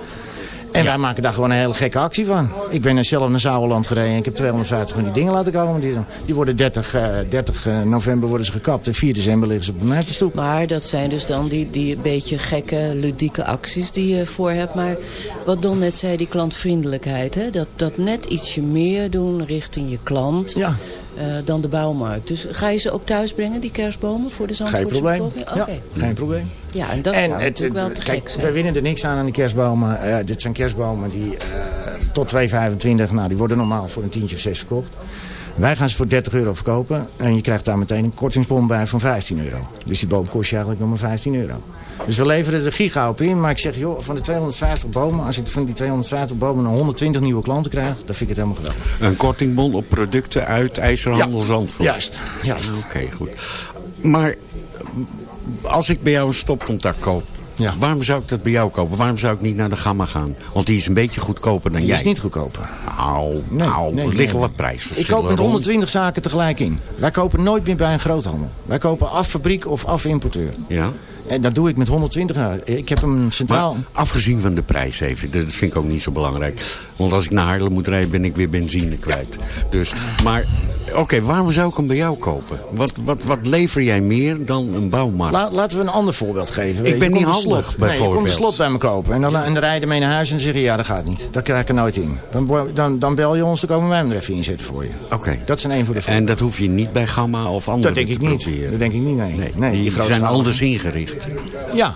En wij maken daar gewoon een hele gekke actie van. Ik ben er zelf naar Sauerland gereden en ik heb 250 van die dingen laten komen. Die, die worden 30, eh, 30 eh, november worden ze gekapt en 4 december liggen ze op de mij op de stoep. Maar dat zijn dus dan die, die beetje gekke, ludieke acties die je voor hebt. Maar wat Don net zei, die klantvriendelijkheid. Hè? Dat, dat net ietsje meer doen richting je klant Ja. Eh, dan de bouwmarkt. Dus ga je ze ook thuis brengen, die kerstbomen, voor de Geen Zandvoortse probleem. bevolking? Ja, geen probleem. Ja, en dat en zou het, natuurlijk wel te kijk, wij winnen er niks aan aan die kerstbomen. Eh, dit zijn kerstbomen die eh, tot 2,25, nou die worden normaal voor een tientje of zes verkocht. Wij gaan ze voor 30 euro verkopen en je krijgt daar meteen een kortingsbon bij van 15 euro. Dus die boom kost je eigenlijk nog maar 15 euro. Dus we leveren er giga op in, maar ik zeg joh, van de 250 bomen, als ik van die 250 bomen nog 120 nieuwe klanten krijg, dan vind ik het helemaal geweldig. Een kortingbon op producten uit IJzerhandel Zandvoort. Juist, juist. Oké, goed. Maar als ik bij jou een stopcontact koop... Ja. Waarom zou ik dat bij jou kopen? Waarom zou ik niet naar de Gamma gaan? Want die is een beetje goedkoper dan Die jij. is niet goedkoper. Nou, Nee, nou nee, er liggen nee. wat prijsverschillen. Ik koop met rond. 120 zaken tegelijk in. Wij kopen nooit meer bij een groothandel. Wij kopen af fabriek of af importeur. Ja. En dat doe ik met 120 jaar. Ik heb hem centraal... Maar afgezien van de prijs even, dat vind ik ook niet zo belangrijk. Want als ik naar Haarlem moet rijden, ben ik weer benzine kwijt. Dus, maar, oké, waarom zou ik hem bij jou kopen? Wat, wat, wat lever jij meer dan een bouwmarkt? La- laten we een ander voorbeeld geven. Ik Je ben niet een handelig, slot. Nee, je komt bijvoorbeeld. een slot bij me kopen. En dan, en dan rijden mee naar huis en dan zeg je, ja, dat gaat niet. Dat krijg ik er nooit in. Dan, dan, dan bel je ons, dan komen wij hem er even inzetten voor je. Oké. Dat zijn één voor de En dat hoef je niet bij Gamma of andere Dat denk ik te niet. Dat denk ik niet, nee. Nee, nee die, zijn anders ingericht. Ja.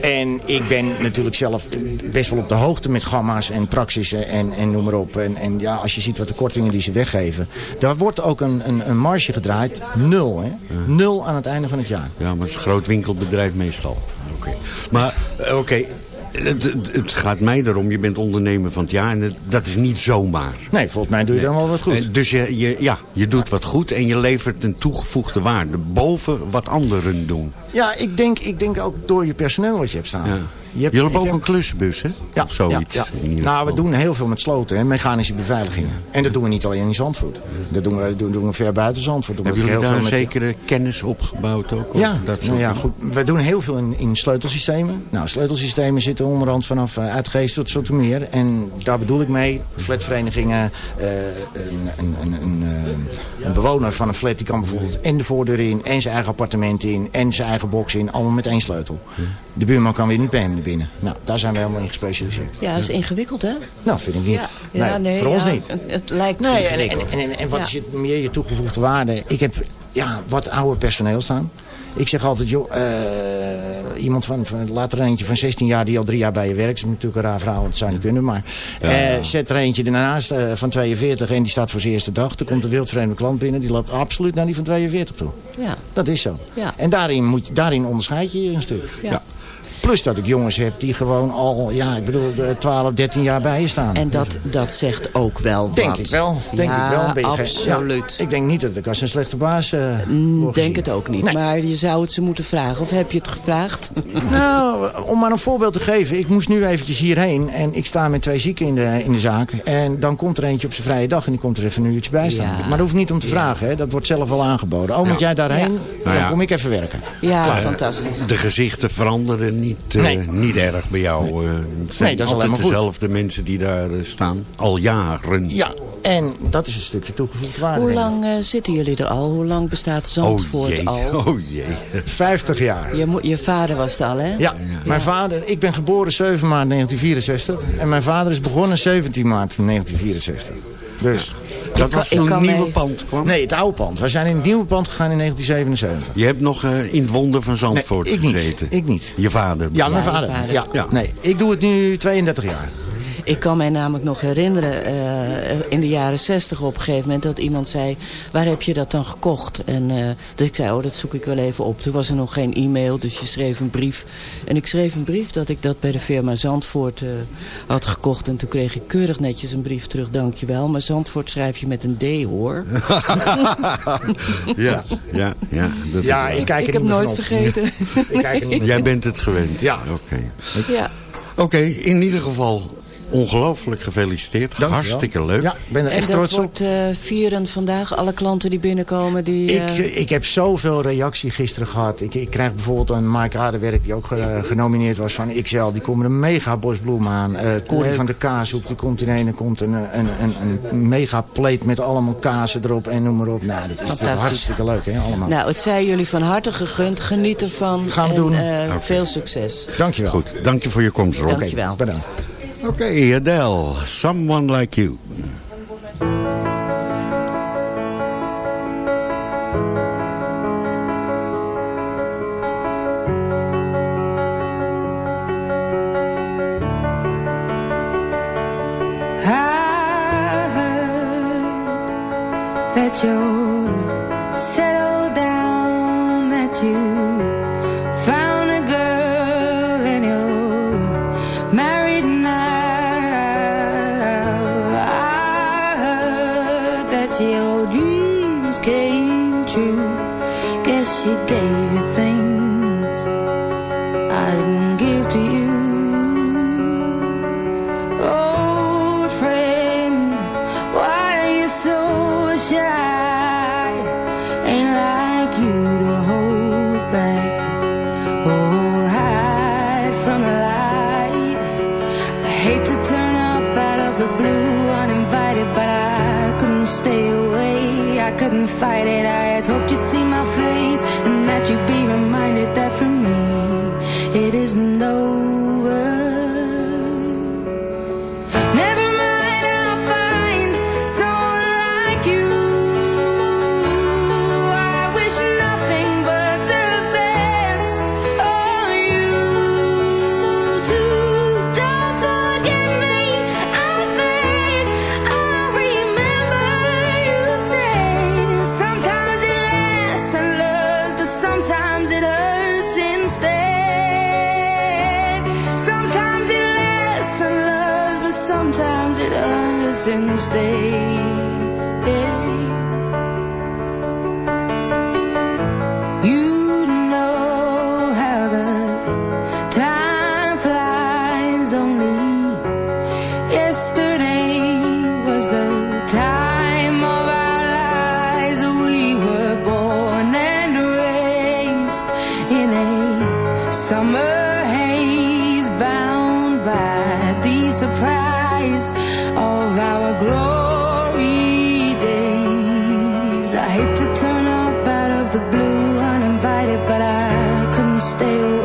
En ik ben natuurlijk zelf best wel op de hoogte met gamma's en praxissen en, en noem maar op. En, en ja, als je ziet wat de kortingen die ze weggeven. Daar wordt ook een, een, een marge gedraaid. Nul, hè. Nul aan het einde van het jaar. Ja, maar het is een groot winkelbedrijf meestal. Oké. Maar, eh, oké, het, het- het gaat mij erom, je bent ondernemer van het jaar en het- dat is niet zomaar. Nee, volgens mij doe je dan wel wat goed. Eh, Dus je, je, ja, je doet wat goed en je levert een toegevoegde waarde boven wat anderen doen. Ja, ik denk, ik denk ook door je personeel wat je hebt staan. Ja. Je hebt, Jullie hebben ook een klusbus, hè? Ja, of zoiets. ja, Nou, we doen heel veel met sloten en mechanische beveiligingen. En dat doen we niet alleen in Zandvoort. Dat doen we, doen, doen we ver buiten Zandvoort. Hebben jullie heel daar veel een met- zekere kennis opgebouwd ook? Of Ja, dat nou soort ja, goed. We doen heel veel in, in sleutelsystemen. Nou, sleutelsystemen zitten onderhand vanaf uh, Uitgeest tot Zoetermeer. En daar bedoel ik mee, flatverenigingen, eh, een, een, een, een, eh, een bewoner van een flat die kan bijvoorbeeld en de voordeur in, en zijn eigen appartement in, en zijn eigen box in, allemaal met één sleutel. De buurman kan weer niet bij hem naar binnen. Nou, daar zijn we helemaal in gespecialiseerd. Ja, dat is ingewikkeld, hè? Nou, vind ik niet. Ja, ja, nee, voor ons niet. Het, het lijkt Nee, en, en, ingewikkeld. en, en, en wat Ja. is je, meer je toegevoegde waarde? Ik heb ja, wat ouder personeel staan. Ik zeg altijd, joh, eh, iemand van, van laat er eentje van 16 jaar die al drie jaar bij je werkt. Dat is natuurlijk een raar verhaal, want dat zou niet kunnen. Maar eh, zet er eentje ernaast eh, van 42 en die staat voor zijn eerste dag. Er komt een wildvreemde klant binnen, die loopt absoluut naar die van 42 toe. Ja. Dat is zo. Ja. En daarin, moet, je- daarin onderscheid je je een stuk. Ja. Plus dat ik jongens heb die gewoon al, ja, ik bedoel, de 12, 13 jaar bij je staan. En dat, dat zegt ook wel wat. Denk ik wel. Denk ja, ik wel. Ben je absoluut. Ja, ik denk niet dat ik als een slechte baas word Denk gezien. het ook niet. Nee. Maar je zou het ze moeten vragen. Of heb je het gevraagd? Nou, om maar een voorbeeld te geven. Ik moest nu eventjes hierheen. En ik sta met twee zieken in de, in de zaak. En dan komt er eentje op zijn vrije dag. En die komt er even een uurtje bij staan. Ja. Maar dat hoeft niet om te vragen. Hè. Dat wordt zelf al aangeboden. Oh, moet jij daarheen? Nou Dan ja. kom ik even werken. Ja, fantastisch. De gezichten veranderen niet, eh, Nee. niet erg bij jou. eh. het zijn Nee, dat is alleen altijd maar dezelfde mensen die daar eh, staan. Al jaren. Ja, en dat is een stukje toegevoegde waarde. Hoe lang eh, zitten jullie er al? Hoe lang bestaat Oh Zandvoort jee, al? oh jee. 50 jaar. Je, je vader was het al, hè? Ja, mijn vader, ik ben geboren 7 maart 1964. En mijn vader is begonnen 17 maart 1964. Dus, Dat was toen het nieuwe pand kwam? nee, het oude pand. We zijn in het nieuwe pand gegaan in 1977. Je hebt nog eh, in het wonder van Zandvoort Nee, ik niet. gezeten. Ik niet. Je vader. Ja, mijn vader. vader. Ja. Ja. Nee, ik doe het nu 32 jaar. Ik kan mij namelijk nog herinneren, eh, in de jaren zestig op een gegeven moment... dat iemand zei, waar heb je dat dan gekocht? En eh, dat ik zei, oh, dat zoek ik wel even op. Toen was er nog geen e-mail, dus je schreef een brief. En ik schreef een brief dat ik dat bij de firma Zandvoort eh, had gekocht. En toen kreeg ik keurig netjes een brief terug, dankjewel. Maar Zandvoort schrijf je met een D, hoor. ja, ja, ja. Dat Ja, ik kijk er ik heb nooit vergeten. Ik kijk er niet Jij bent het gewend. Ja. Oké. ja. Oké, in ieder geval ongelooflijk gefeliciteerd. Dankjewel. Hartstikke leuk. Ja, ik ben er En echt dat trots op. wordt eh, vierend vandaag. Alle klanten die binnenkomen, die... Ik, eh, eh, ik heb zoveel reactie gisteren gehad. Ik, ik krijg bijvoorbeeld een Mike Aardewerk die ook ge- genomineerd was van XL. Die komt met een mega bosbloem aan. Eh Corrie van de Kaashoek, die komt in een, er komt een, een, een, een mega plate met allemaal kazen erop en noem maar op. Nou, dat is hartstikke leuk hè, allemaal. Nou, het zij jullie van harte gegund. Geniet ervan. Gaan we en doen. veel succes. Dankjewel. Goed, dank je voor je komst, Rob. Dank je wel. Bedankt. Oké, Adele. Someone like you. I heard that you're by the surprise of our glory days. I hate to turn up out of the blue uninvited, but I couldn't stay away.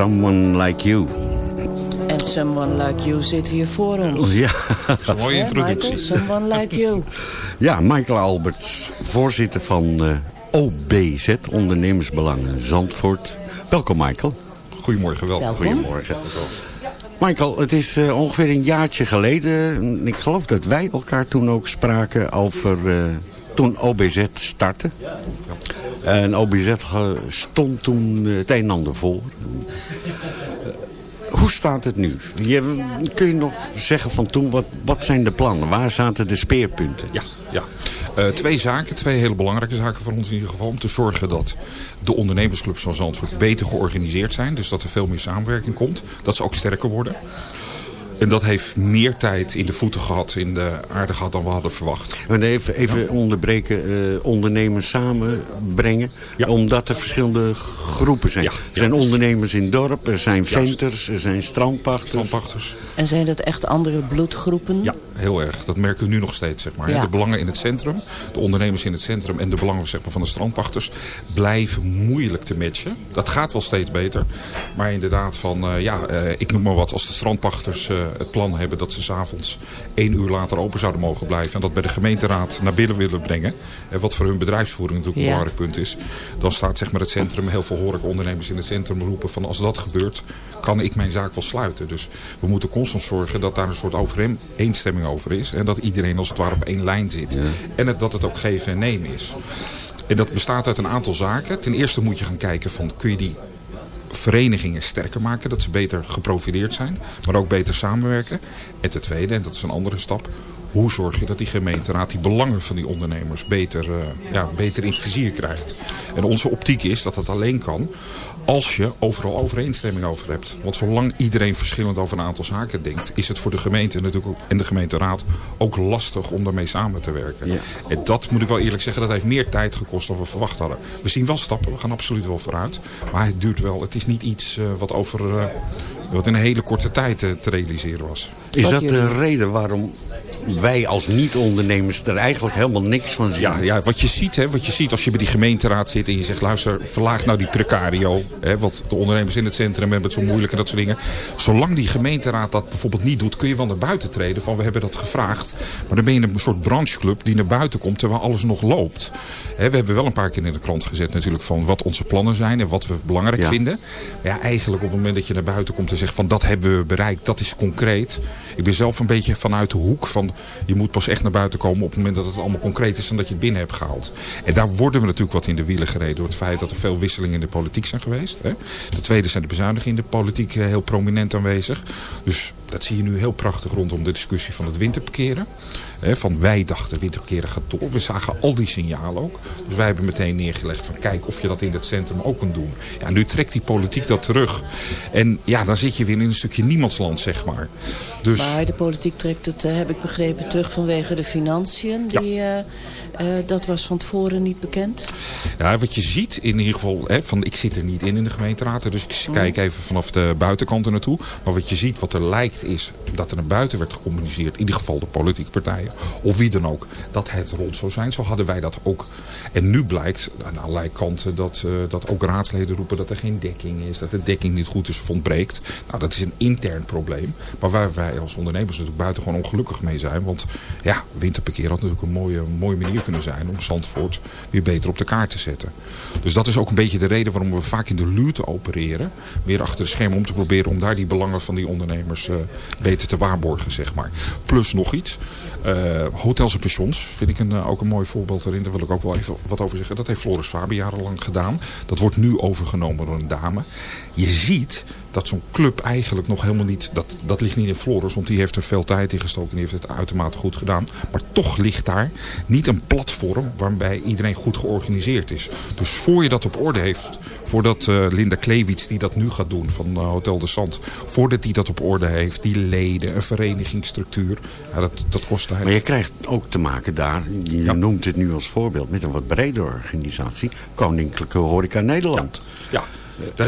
Someone Like You. En Someone Like You zit hier voor ons. Ja. een mooie introductie. Michael, someone Like You. Ja, Michael Alberts, voorzitter van eh, OBZ, Ondernemersbelangen Zandvoort. Welkom Michael. Goedemorgen, wel. Welkom. Goedemorgen. Michael, het is eh, ongeveer een jaartje geleden. Ik geloof dat wij elkaar toen ook spraken over eh, toen OBZ startte. En OBZ stond toen eh, het een en ander voor. Hoe staat het nu? Je, kun je nog zeggen van toen, wat, wat zijn de plannen? Waar zaten de speerpunten? Ja, ja. Eh, twee zaken, twee hele belangrijke zaken voor ons in ieder geval. Om te zorgen dat de ondernemersclubs van Zandvoort beter georganiseerd zijn. Dus dat er veel meer samenwerking komt. Dat ze ook sterker worden. En dat heeft meer tijd in de voeten gehad, in de aarde gehad dan we hadden verwacht. En even, even onderbreken, eh, ondernemers samenbrengen. Omdat er verschillende groepen zijn. er zijn ondernemers in het dorp, er zijn venters, er zijn strandpachters. Strandpachters. En zijn dat echt andere bloedgroepen? Ja, heel erg. Dat merken we nu nog steeds. Zeg maar. Ja. De belangen in het centrum, de ondernemers in het centrum en de belangen zeg maar, van de strandpachters blijven moeilijk te matchen. Dat gaat wel steeds beter. Maar inderdaad, van, eh, ja, eh, ik noem maar wat, als de strandpachters eh, het plan hebben dat ze s'avonds één uur later open zouden mogen blijven. En dat bij de gemeenteraad naar binnen willen brengen. En wat voor hun bedrijfsvoering natuurlijk een Ja. belangrijk punt is. Dan staat zeg maar, het centrum, heel veel horecaondernemers in het centrum roepen van als dat gebeurt, kan ik mijn zaak wel sluiten. Dus we moeten constant zorgen dat daar een soort overeenstemming over is. En dat iedereen als het ware op één lijn zit. En het, dat het ook geven en nemen is. En dat bestaat uit een aantal zaken. Ten eerste moet je gaan kijken van kun je die verenigingen sterker maken. Dat ze beter geprofileerd zijn. Maar ook beter samenwerken. En ten tweede, en dat is een andere stap. Hoe zorg je dat die gemeenteraad die belangen van die ondernemers beter, eh, ja, beter in het vizier krijgt. En onze optiek is dat dat alleen kan als je overal overeenstemming over hebt. Want zolang iedereen verschillend over een aantal zaken denkt... is het voor de gemeente natuurlijk ook, en de gemeenteraad ook lastig om daarmee samen te werken. En dat moet ik wel eerlijk zeggen, dat heeft meer tijd gekost dan we verwacht hadden. We zien wel stappen, we gaan absoluut wel vooruit. Maar het duurt wel. Het is niet iets eh, wat over... eh, wat in een hele korte tijd te realiseren was. Is dat de reden waarom wij als niet-ondernemers er eigenlijk helemaal niks van zien? Ja, ja wat, je ziet, hè, wat je ziet als je bij die gemeenteraad zit en je zegt... luister, verlaag nou die precario. Hè, want de ondernemers in het centrum hebben het zo moeilijk en dat soort dingen. Zolang die gemeenteraad dat bijvoorbeeld niet doet... kun je wel naar buiten treden van we hebben dat gevraagd. Maar dan ben je een soort brancheclub die naar buiten komt terwijl alles nog loopt. Hè, we hebben wel een paar keer in de krant gezet natuurlijk van wat onze plannen zijn... en wat we belangrijk Ja. vinden. Maar ja, eigenlijk op het moment dat je naar buiten komt en zegt van dat hebben we bereikt, dat is concreet. Ik ben zelf een beetje vanuit de hoek van je moet pas echt naar buiten komen op het moment dat het allemaal concreet is en dat je het binnen hebt gehaald. En daar worden we natuurlijk wat in de wielen gereden door het feit dat er veel wisselingen in de politiek zijn geweest. Hè. De tweede zijn de bezuinigingen in de politiek eh, heel prominent aanwezig. Dus dat zie je nu heel prachtig rondom de discussie van het winterparkeren. Hè, van wij dachten winterparkeren gaat door. We zagen al die signalen ook. Dus wij hebben meteen neergelegd van kijk of je dat in het centrum ook kunt doen. Ja, nu trekt die politiek dat terug. En ja, dan zit je weer in een stukje niemandsland, zeg maar. Dus... Maar de politiek trekt het, eh, heb ik begrepen, terug vanwege de financiën. Die, eh, eh, dat was van tevoren niet bekend. Ja, wat je ziet in ieder geval, hè, van, ik zit er niet in in de gemeenteraad, dus ik kijk even vanaf de buitenkant er naartoe. Maar wat je ziet, wat er lijkt is dat er naar buiten werd gecommuniceerd, in ieder geval de politieke partijen, of wie dan ook, dat het rond zou zijn. Zo hadden wij dat ook. En nu blijkt aan allerlei kanten dat, uh, dat ook raadsleden roepen dat er geen dekking is, dat de dekking niet goed is of ontbreekt. Nou, dat is een intern probleem, maar waar wij als ondernemers natuurlijk buitengewoon ongelukkig mee zijn. Want ja, winterparkeer had natuurlijk een mooie, mooie manier kunnen zijn om Zandvoort weer beter op de kaart te zetten. Dus dat is ook een beetje de reden waarom we vaak in de luwte opereren. Weer achter de schermen om te proberen om daar die belangen van die ondernemers uh, beter te waarborgen, zeg maar. Plus nog iets. Uh, hotels en pensions vind ik een, uh, ook een mooi voorbeeld erin. Daar wil ik ook wel even wat over zeggen. Dat heeft Floris Fabi jarenlang gedaan. Dat wordt nu overgenomen door een dame. Je ziet dat zo'n club eigenlijk nog helemaal niet... Dat, dat ligt niet in Floris, want die heeft er veel tijd in gestoken. Die heeft het uitermate goed gedaan. Maar toch ligt daar niet een platform waarbij iedereen goed georganiseerd is. Dus voor je dat op orde heeft... Voordat uh, Linda Klewits, die dat nu gaat doen van uh, Hotel de Zand... Voordat die dat op orde heeft, die leden, een verenigingsstructuur... Ja, dat, dat kost tijd. Maar je krijgt ook te maken daar, je ja. noemt het nu als voorbeeld... met een wat bredere organisatie, Koninklijke Horeca Nederland. Ja.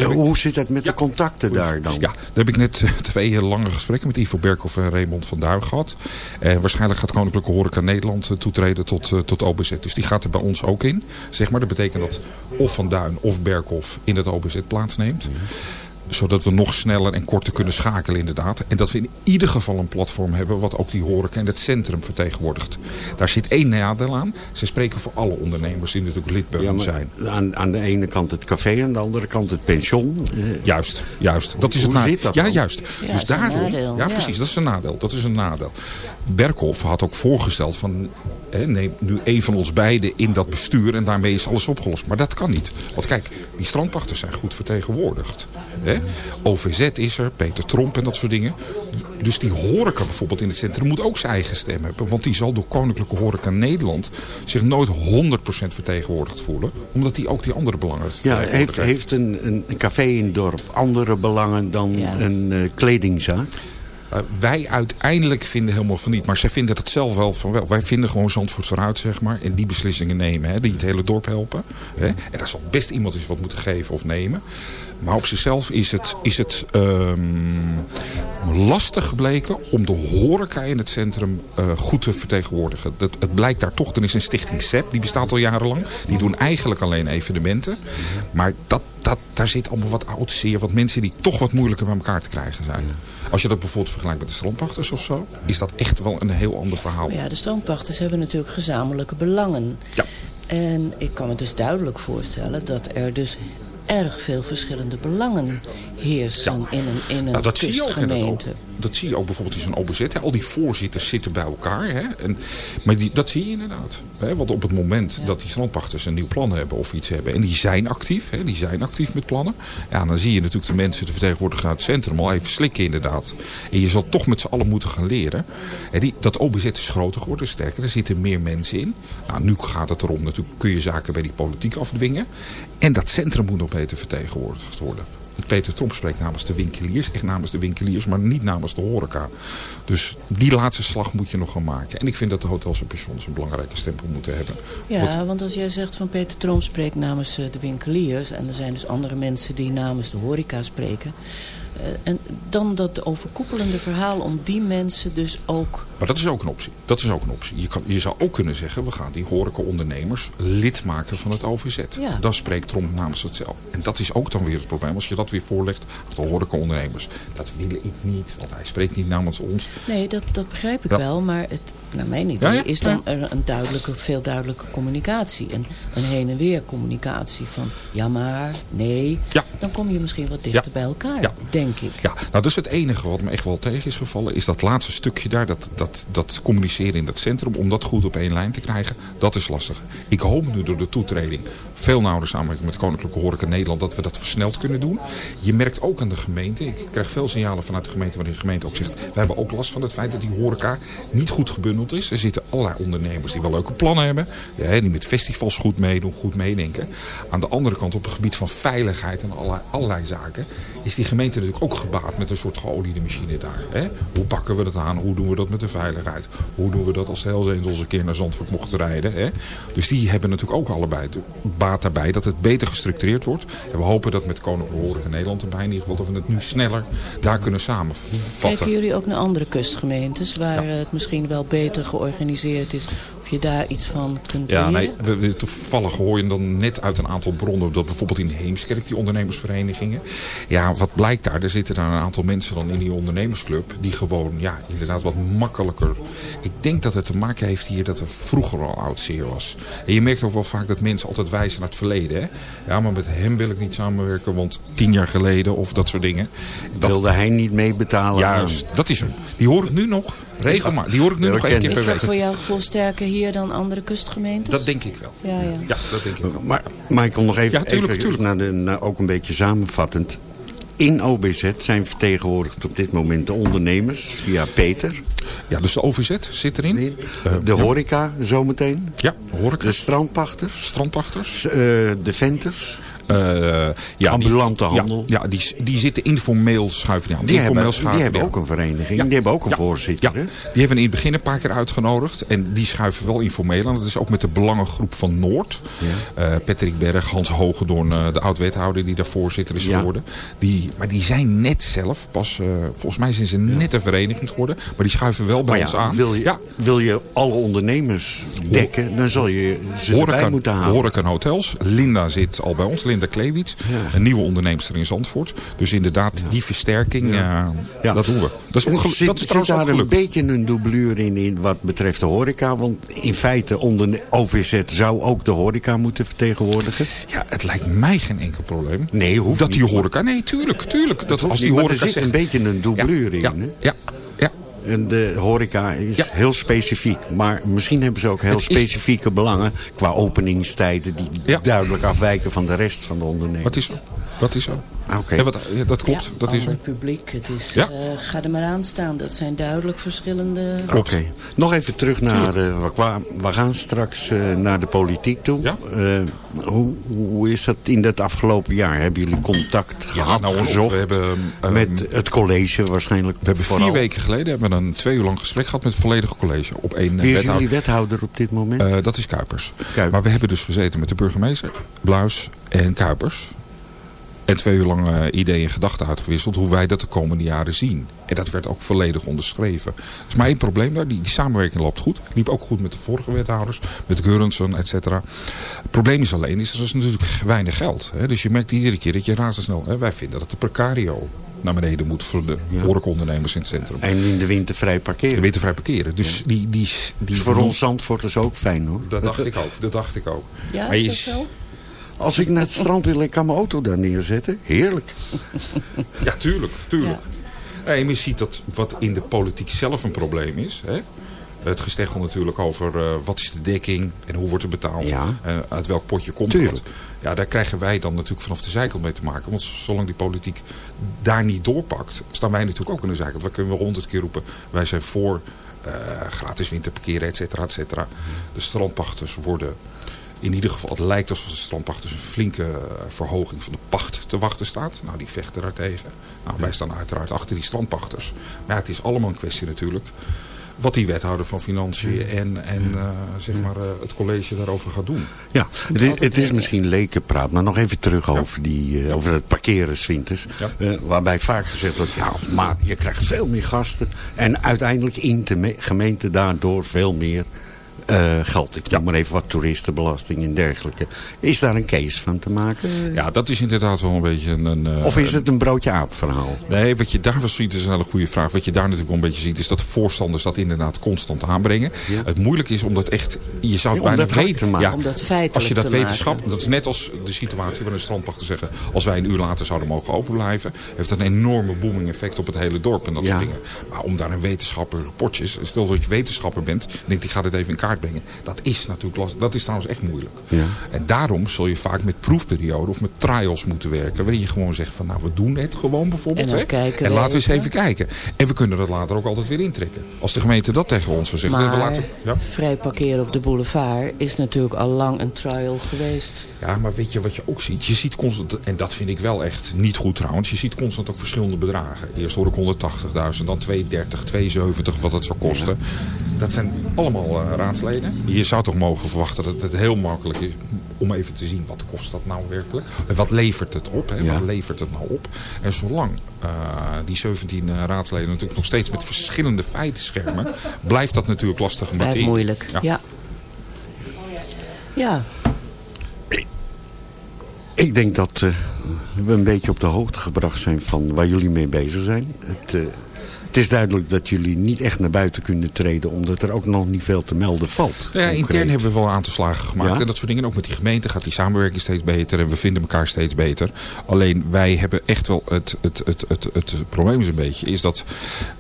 Hoe zit het met ja. de contacten daar dan? Ja, daar heb ik net twee hele lange gesprekken met Ivo Berkhoff en Raymond van Duin gehad. En waarschijnlijk gaat Koninklijke Horeca Nederland toetreden tot, tot OBZ. Dus die gaat er bij ons ook in. Zeg maar. Dat betekent dat of Van Duin of Berkhoff in het OBZ plaatsneemt. Mm -hmm zodat we nog sneller en korter kunnen schakelen inderdaad. En dat we in ieder geval een platform hebben wat ook die horeca en het centrum vertegenwoordigt. Daar zit één nadeel aan. Ze spreken voor alle ondernemers die natuurlijk lidburger ja, zijn. Aan, aan de ene kant het café en aan de andere kant het pension. Juist, juist. Dat is Hoe het zit dat Ja, juist. Ja, dus dat is een daarom, nadeel, ja, precies, dat is een nadeel. Dat is een nadeel. Berkhoff had ook voorgesteld van hè, neem nu één van ons beiden in dat bestuur en daarmee is alles opgelost. Maar dat kan niet. Want kijk, die strandpachters zijn goed vertegenwoordigd. Hè? OVZ is er, Peter Tromp en dat soort dingen. Dus die horeca bijvoorbeeld in het centrum moet ook zijn eigen stem hebben. Want die zal door Koninklijke Horeca Nederland zich nooit 100% vertegenwoordigd voelen. Omdat die ook die andere belangen Ja, vertegenwoordigt heeft, heeft een, een café in het dorp andere belangen dan Ja. een eh, kledingzaak? Uh, wij uiteindelijk vinden helemaal van niet. Maar zij vinden dat zelf wel van wel. Wij vinden gewoon Zandvoort vooruit, zeg maar. En die beslissingen nemen. Hè, die het hele dorp helpen. Hè. En daar zal best iemand eens wat moeten geven of nemen. Maar op zichzelf is het, is het ehm, lastig gebleken om de horeca in het centrum eh, goed te vertegenwoordigen. Dat, het blijkt daar toch, er is een stichting SEP, die bestaat al jarenlang. Die doen eigenlijk alleen evenementen. Maar dat, dat, daar zit allemaal wat oud zeer. Wat mensen die toch wat moeilijker bij elkaar te krijgen zijn. Als je dat bijvoorbeeld vergelijkt met de strandpachters of zo. Is dat echt wel een heel ander verhaal. Ja, de strandpachters hebben natuurlijk gezamenlijke belangen. Ja. En ik kan me dus duidelijk voorstellen dat er dus erg veel verschillende belangen heersen in een, in een Nou, dat zie je ook inderdaad kustgemeente. Dat zie je ook bijvoorbeeld in zo'n OBZ. Hè. Al die voorzitters zitten bij elkaar. Hè. En, maar die, dat zie je inderdaad. Hè. Want op het moment dat die strandpachters een nieuw plan hebben of iets hebben. En die zijn actief. Hè. Die zijn actief met plannen. Ja, dan zie je natuurlijk de mensen, de vertegenwoordigers uit het centrum al even slikken inderdaad. En je zal toch met z'n allen moeten gaan leren. En die, dat OBZ is groter geworden, sterker. Er zitten meer mensen in. Nou, nu gaat het erom natuurlijk, kun je zaken bij die politiek afdwingen. En dat centrum moet nog beter vertegenwoordigd worden. Peter Tromp spreekt namens de winkeliers, echt namens de winkeliers, maar niet namens de horeca. Dus die laatste slag moet je nog gaan maken. En ik vind dat de hotels en pensions een belangrijke stempel moeten hebben. Ja, want als jij zegt van Peter Tromp spreekt namens eh, de winkeliers... en er zijn dus andere mensen die namens de horeca spreken... eh, en dan dat overkoepelende verhaal om die mensen dus ook... Maar dat is ook een optie. Dat is ook een optie. Je, kan, je zou ook kunnen zeggen, we gaan die horeca-ondernemers lid maken van het OVZ. Ja. Dan spreekt Tromp namens het zelf. En dat is ook dan weer het probleem. Als je dat weer voorlegt, de horeca-ondernemers. Dat wil ik niet, want hij spreekt niet namens ons. Nee, dat, dat begrijp ik Ja. wel, maar het, naar mijn idee Ja, is dan er een duidelijke, veel duidelijke communicatie. Een, een heen en weer communicatie van ja maar, nee. Dan kom je misschien wat dichter bij elkaar. Denk ik. Ja, nou dus het enige wat me echt wel tegen is gevallen... is dat laatste stukje daar, dat, dat, dat communiceren in dat centrum... om dat goed op één lijn te krijgen, dat is lastig. Ik hoop nu door de toetreding, veel nauwer samenwerking met Koninklijke Horeca Nederland... dat we dat versneld kunnen doen. Je merkt ook aan de gemeente, ik krijg veel signalen vanuit de gemeente... waarin de gemeente ook zegt, wij hebben ook last van het feit dat die horeca niet goed gebundeld is. Er zitten allerlei ondernemers die wel leuke plannen hebben... Die met festivals goed meedoen, goed meedenken. Aan de andere kant op het gebied van veiligheid en allerlei, zaken... is die gemeente natuurlijk ook gebaat met een soort geoliede machine daar. Hoe pakken we dat aan? Hoe doen we dat met de veiligheid? Hoe doen we dat als Hells Angels een keer naar Zandvoort mochten rijden? Hè? Dus die hebben natuurlijk ook allebei de baat daarbij dat het beter gestructureerd wordt. En we hopen dat met Koninklijke Horeca Nederland erbij in ieder geval... dat we het nu sneller daar kunnen samenvatten. Kijken jullie ook naar andere kustgemeentes waar het misschien wel beter georganiseerd is? Je daar iets van kunt Ja, leren? nee, we, we- toevallig hoor je dan net uit een aantal bronnen... dat bijvoorbeeld in Heemskerk, die ondernemersverenigingen... ja, wat blijkt daar? Er zitten daar een aantal mensen dan in die ondernemersclub... die gewoon, ja, inderdaad wat makkelijker... Ik denk dat het te maken heeft hier dat er vroeger al oud zeer was. En je merkt ook wel vaak dat mensen altijd wijzen naar het verleden. Hè? Ja, maar met hem wil ik niet samenwerken, want tien jaar geleden of dat soort dingen. Dat, Wilde hij niet meebetalen? Juist, dat is hem. Die hoor ik nu nog, regelmatig. Die hoor ik nu Ja, nog één keer per Is dat week. voor jouw gevoel sterker hier dan andere kustgemeentes? Dat denk ik wel. Ja, ja. Ja, dat denk ik wel. Maar Michael, nog even, Ja, tuurlijk, even tuurlijk. Naar de, naar, ook een beetje samenvattend. In OBZ zijn vertegenwoordigd op dit moment de ondernemers via Peter. Ja, dus de OVZ zit erin. Eh, De horeca zometeen. Ja, horeca. De strandpachters. Strandpachters. eh, de venters. Eh, ja, Ambulante die, handel. Ja, ja die, die zitten informeel schuiven die aan. Die informeel hebben, die schuiven hebben aan. ook een vereniging. Ja. Die hebben ook een voorzitter. Ja, die hebben in het begin een paar keer uitgenodigd. En die schuiven wel informeel aan. Dat is ook met de belangengroep van Noord. Eh, Patrick Berg, Hans Hogedoorn, eh, de oud-wethouder die daar voorzitter is geworden. Die, maar die zijn net zelf, pas, volgens mij zijn ze net een vereniging geworden. Maar die schuiven wel bij ons aan. wil je, wil je alle ondernemers dekken, dan zal je ze erbij Horeca, moeten halen. horeca en hotels. Linda zit al bij ons. Linda Kleewits. Een nieuwe onderneemster in Zandvoort. Dus inderdaad, die versterking, ja. Ja. dat doen we. Dat is, zit, dat is trouwens daar een beetje een doublure in, in wat betreft de horeca? Want in feite, onder OVZ zou ook de horeca moeten vertegenwoordigen. Ja, het lijkt mij geen enkel probleem. Nee, hoeft Dat die niet. horeca, nee, tuurlijk, tuurlijk. Dat, als die niet, horeca er zit zegt, een beetje een doublure ja, in. Hè? ja, de horeca is Ja. heel specifiek. Maar misschien hebben ze ook heel is- specifieke belangen qua openingstijden... die Ja. duidelijk afwijken van de rest van de onderneming. Wat is Wat is er? Ah, Oké. Ja, wat, ja, dat klopt, Ja, dat is er. publiek. Het is, Ja. eh, ga er maar aan staan. Dat zijn duidelijk verschillende... Oké. Nog even terug naar... eh, we, gaan straks eh, naar de politiek toe. Ja. Eh, hoe, hoe is dat in het afgelopen jaar? Hebben jullie contact gehad, nou, gezocht? we hebben, ehm, met het college waarschijnlijk We hebben vooral. vier weken geleden hebben we een twee uur lang gesprek gehad met het volledige college. Op één Wie is wethouder. jullie wethouder op dit moment? Eh, dat is Kuipers. Kuipers. Maar we hebben dus gezeten met de burgemeester, Bluis en Kuipers. En twee uur lang ideeën en gedachten uitgewisseld hoe wij dat de komende jaren zien. En dat werd ook volledig onderschreven. Er is maar één probleem daar. Die, die samenwerking loopt goed. Liep ook goed met de vorige wethouders. Met Geurensen, et cetera. Het probleem is alleen, is, er is natuurlijk weinig geld. Hè? Dus je merkt iedere keer dat je razendsnel... Hè? Wij vinden dat de precario naar beneden moet voor de horecaondernemers in het centrum. En in de winter vrij parkeren. De wintervrij parkeren. Dus die, die, die, is voor ons Zandvoorters ook fijn hoor. Dat dacht ik ook. Dat dacht ik ook. Ja, Maar is dat zo? Als ik naar het strand wil, ik kan mijn auto daar neerzetten. Heerlijk. Ja, tuurlijk. tuurlijk. Nee, maar je ziet dat wat in de politiek zelf een probleem is. Hè? Het gesteggel natuurlijk over eh, wat is de dekking en hoe wordt het betaald. Ja. eh, uit welk potje komt Tuurlijk. het. Ja, daar krijgen wij dan natuurlijk vanaf de zijkant mee te maken. Want zolang die politiek daar niet doorpakt, staan wij natuurlijk ook aan de zijkant. We kunnen wel honderd keer roepen, wij zijn voor eh, gratis winterparkeren, et cetera, et cetera. De strandpachters worden in ieder geval, het lijkt alsof de strandpachters een flinke eh, verhoging van de pacht te wachten staat. Nou, die vechten daartegen. Nou, wij staan uiteraard achter die strandpachters. Maar ja, het is allemaal een kwestie natuurlijk. Wat die wethouder van Financiën en, en eh, zeg maar, eh, het college daarover gaat doen. Ja, het, is- het is misschien lekenpraat, maar nog even terug over, die, over het parkeren winters. Ja. Waarbij vaak gezegd wordt, ja, maar je krijgt veel meer gasten. En uiteindelijk int de me- gemeente daardoor veel meer eh, geld. Ik noem maar even wat toeristenbelasting en dergelijke. Is daar een case van te maken? Ja, dat is inderdaad wel een beetje een... een eh, Of is het een broodje aap verhaal? Nee, wat je daarvan ziet is een hele goede vraag. Wat je daar natuurlijk wel een beetje ziet is dat de voorstanders dat inderdaad constant aanbrengen. Het moeilijk is om dat echt... Je zou het Ja, bijna weten. te maken. Ja, Om dat feitelijk als je dat te wetenschap... maken. Dat is net als de situatie waarin de strandpachter zeggen... als wij een uur later zouden mogen open blijven... heeft dat een enorme booming effect op het hele dorp en dat Ja. soort dingen. Maar om daar een wetenschapper rapportjes... Stel dat je wetenschapper bent en denkt ik ga dit even in kaart brengen. Dat is natuurlijk lastig. Dat is trouwens echt moeilijk. Ja. En daarom zul je vaak met proefperioden of met trials moeten werken. Waarin je gewoon zegt van nou we doen het gewoon bijvoorbeeld. En hè. kijken en laten we eens even. kijken. En we kunnen dat later ook altijd weer intrekken. Als de gemeente dat tegen ons zou zeggen. Maar we laten, ja. vrij parkeren op de boulevard is natuurlijk al lang een trial geweest. ja, maar weet je wat je ook ziet? Je ziet constant, en dat vind ik wel echt niet goed trouwens. Je ziet constant ook verschillende bedragen. Eerst hoor ik 180.000, dan 230, 270 wat het zou kosten. Dat zijn allemaal eh, raadsleden. Je zou toch mogen verwachten dat het heel makkelijk is om even te zien wat kost dat nou werkelijk. En wat levert het op? Hè? Ja. Wat levert het nou op? En zolang eh, die 17 eh, raadsleden natuurlijk nog steeds met verschillende feiten schermen, blijft dat natuurlijk lastig. om Blijft moeilijk. Ja. Ja. ja. Ik denk dat eh, we een beetje op de hoogte gebracht zijn van waar jullie mee bezig zijn. Het, eh, het is duidelijk dat jullie niet echt naar buiten kunnen treden... omdat er ook nog niet veel te melden valt. Ja, intern hebben we wel een aantal slagen gemaakt. Ja? En dat soort dingen. Ook met die gemeente gaat die samenwerking steeds beter. En we vinden elkaar steeds beter. Alleen wij hebben echt wel het, het, het, het, het probleem is een beetje. Is dat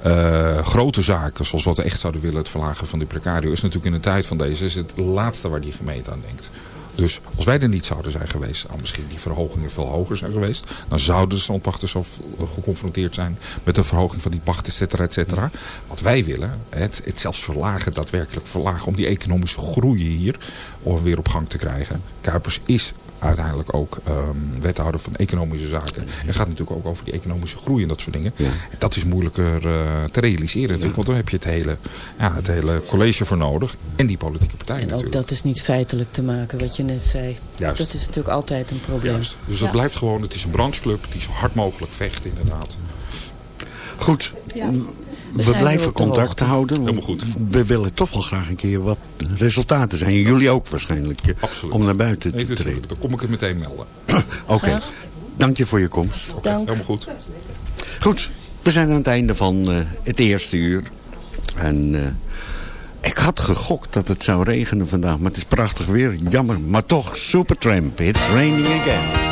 eh, grote zaken zoals wat we echt zouden willen. Het verlagen van die precario. Is natuurlijk in de tijd van deze. Is het laatste waar die gemeente aan denkt. Dus als wij er niet zouden zijn geweest, dan misschien die verhogingen veel hoger zijn geweest. Dan zouden de strandpachters zo geconfronteerd zijn met een verhoging van die pacht, et cetera, et cetera. Wat wij willen, het, het zelfs verlagen, daadwerkelijk verlagen om die economische groei hier weer op gang te krijgen. Kuipers is uiteindelijk ook ehm, wethouder van economische zaken. En gaat natuurlijk ook over die economische groei en dat soort dingen. En dat is moeilijker eh, te realiseren natuurlijk. Want dan heb je het hele, ja, het hele college voor nodig. En die politieke partijen En ook natuurlijk. dat is niet feitelijk te maken, wat je net zei. Juist. Dat is natuurlijk altijd een probleem. Juist. Dus dat blijft gewoon, het is een brancheclub die zo hard mogelijk vecht inderdaad. Goed, Ja. We, blijven contact houden. Helemaal goed. We willen toch wel graag een keer wat resultaten zijn. En jullie ook waarschijnlijk. eh, Absoluut. Om naar buiten Nee, te dus, treden. dan kom ik het meteen melden. Oké, dank je voor je komst. Dank. Helemaal goed. Goed, we zijn aan het einde van eh, het eerste uur. En eh, ik had gegokt dat het zou regenen vandaag, maar het is prachtig weer. Jammer, maar toch, Supertramp, it's raining again.